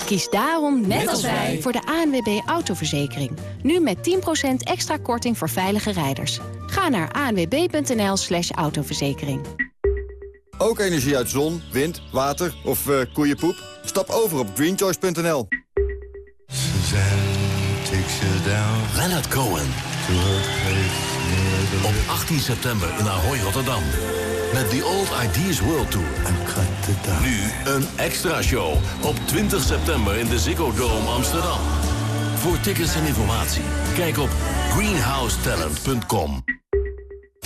Kies daarom, net als wij, voor de ANWB Autoverzekering. Nu met 10% extra korting voor veilige rijders. Ga naar anwb.nl slash autoverzekering. Ook energie uit zon, wind, water of uh, koeienpoep? Stap over op greenchoice.nl. Leonard Cohen. Op 18 september in Ahoy, Rotterdam. Met The Old Ideas World Tour. Nu een extra show op 20 september in de Ziggo Dome Amsterdam. Voor tickets en informatie, kijk op greenhousetalent.com.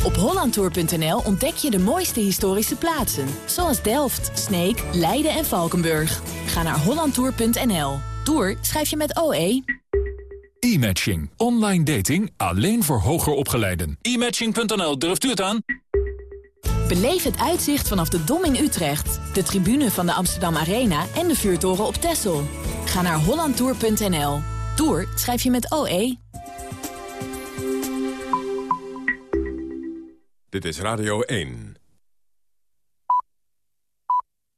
Op hollandtour.nl ontdek je de mooiste historische plaatsen. Zoals Delft, Sneek, Leiden en Valkenburg. Ga naar hollandtour.nl. Tour schrijf je met OE. E-matching. Online dating alleen voor hoger opgeleiden. E-matching.nl, durft u het aan? Beleef het uitzicht vanaf de Dom in Utrecht, de tribune van de Amsterdam Arena en de vuurtoren op Texel. Ga naar hollandtour.nl. Tour schrijf je met OE. Dit is Radio 1.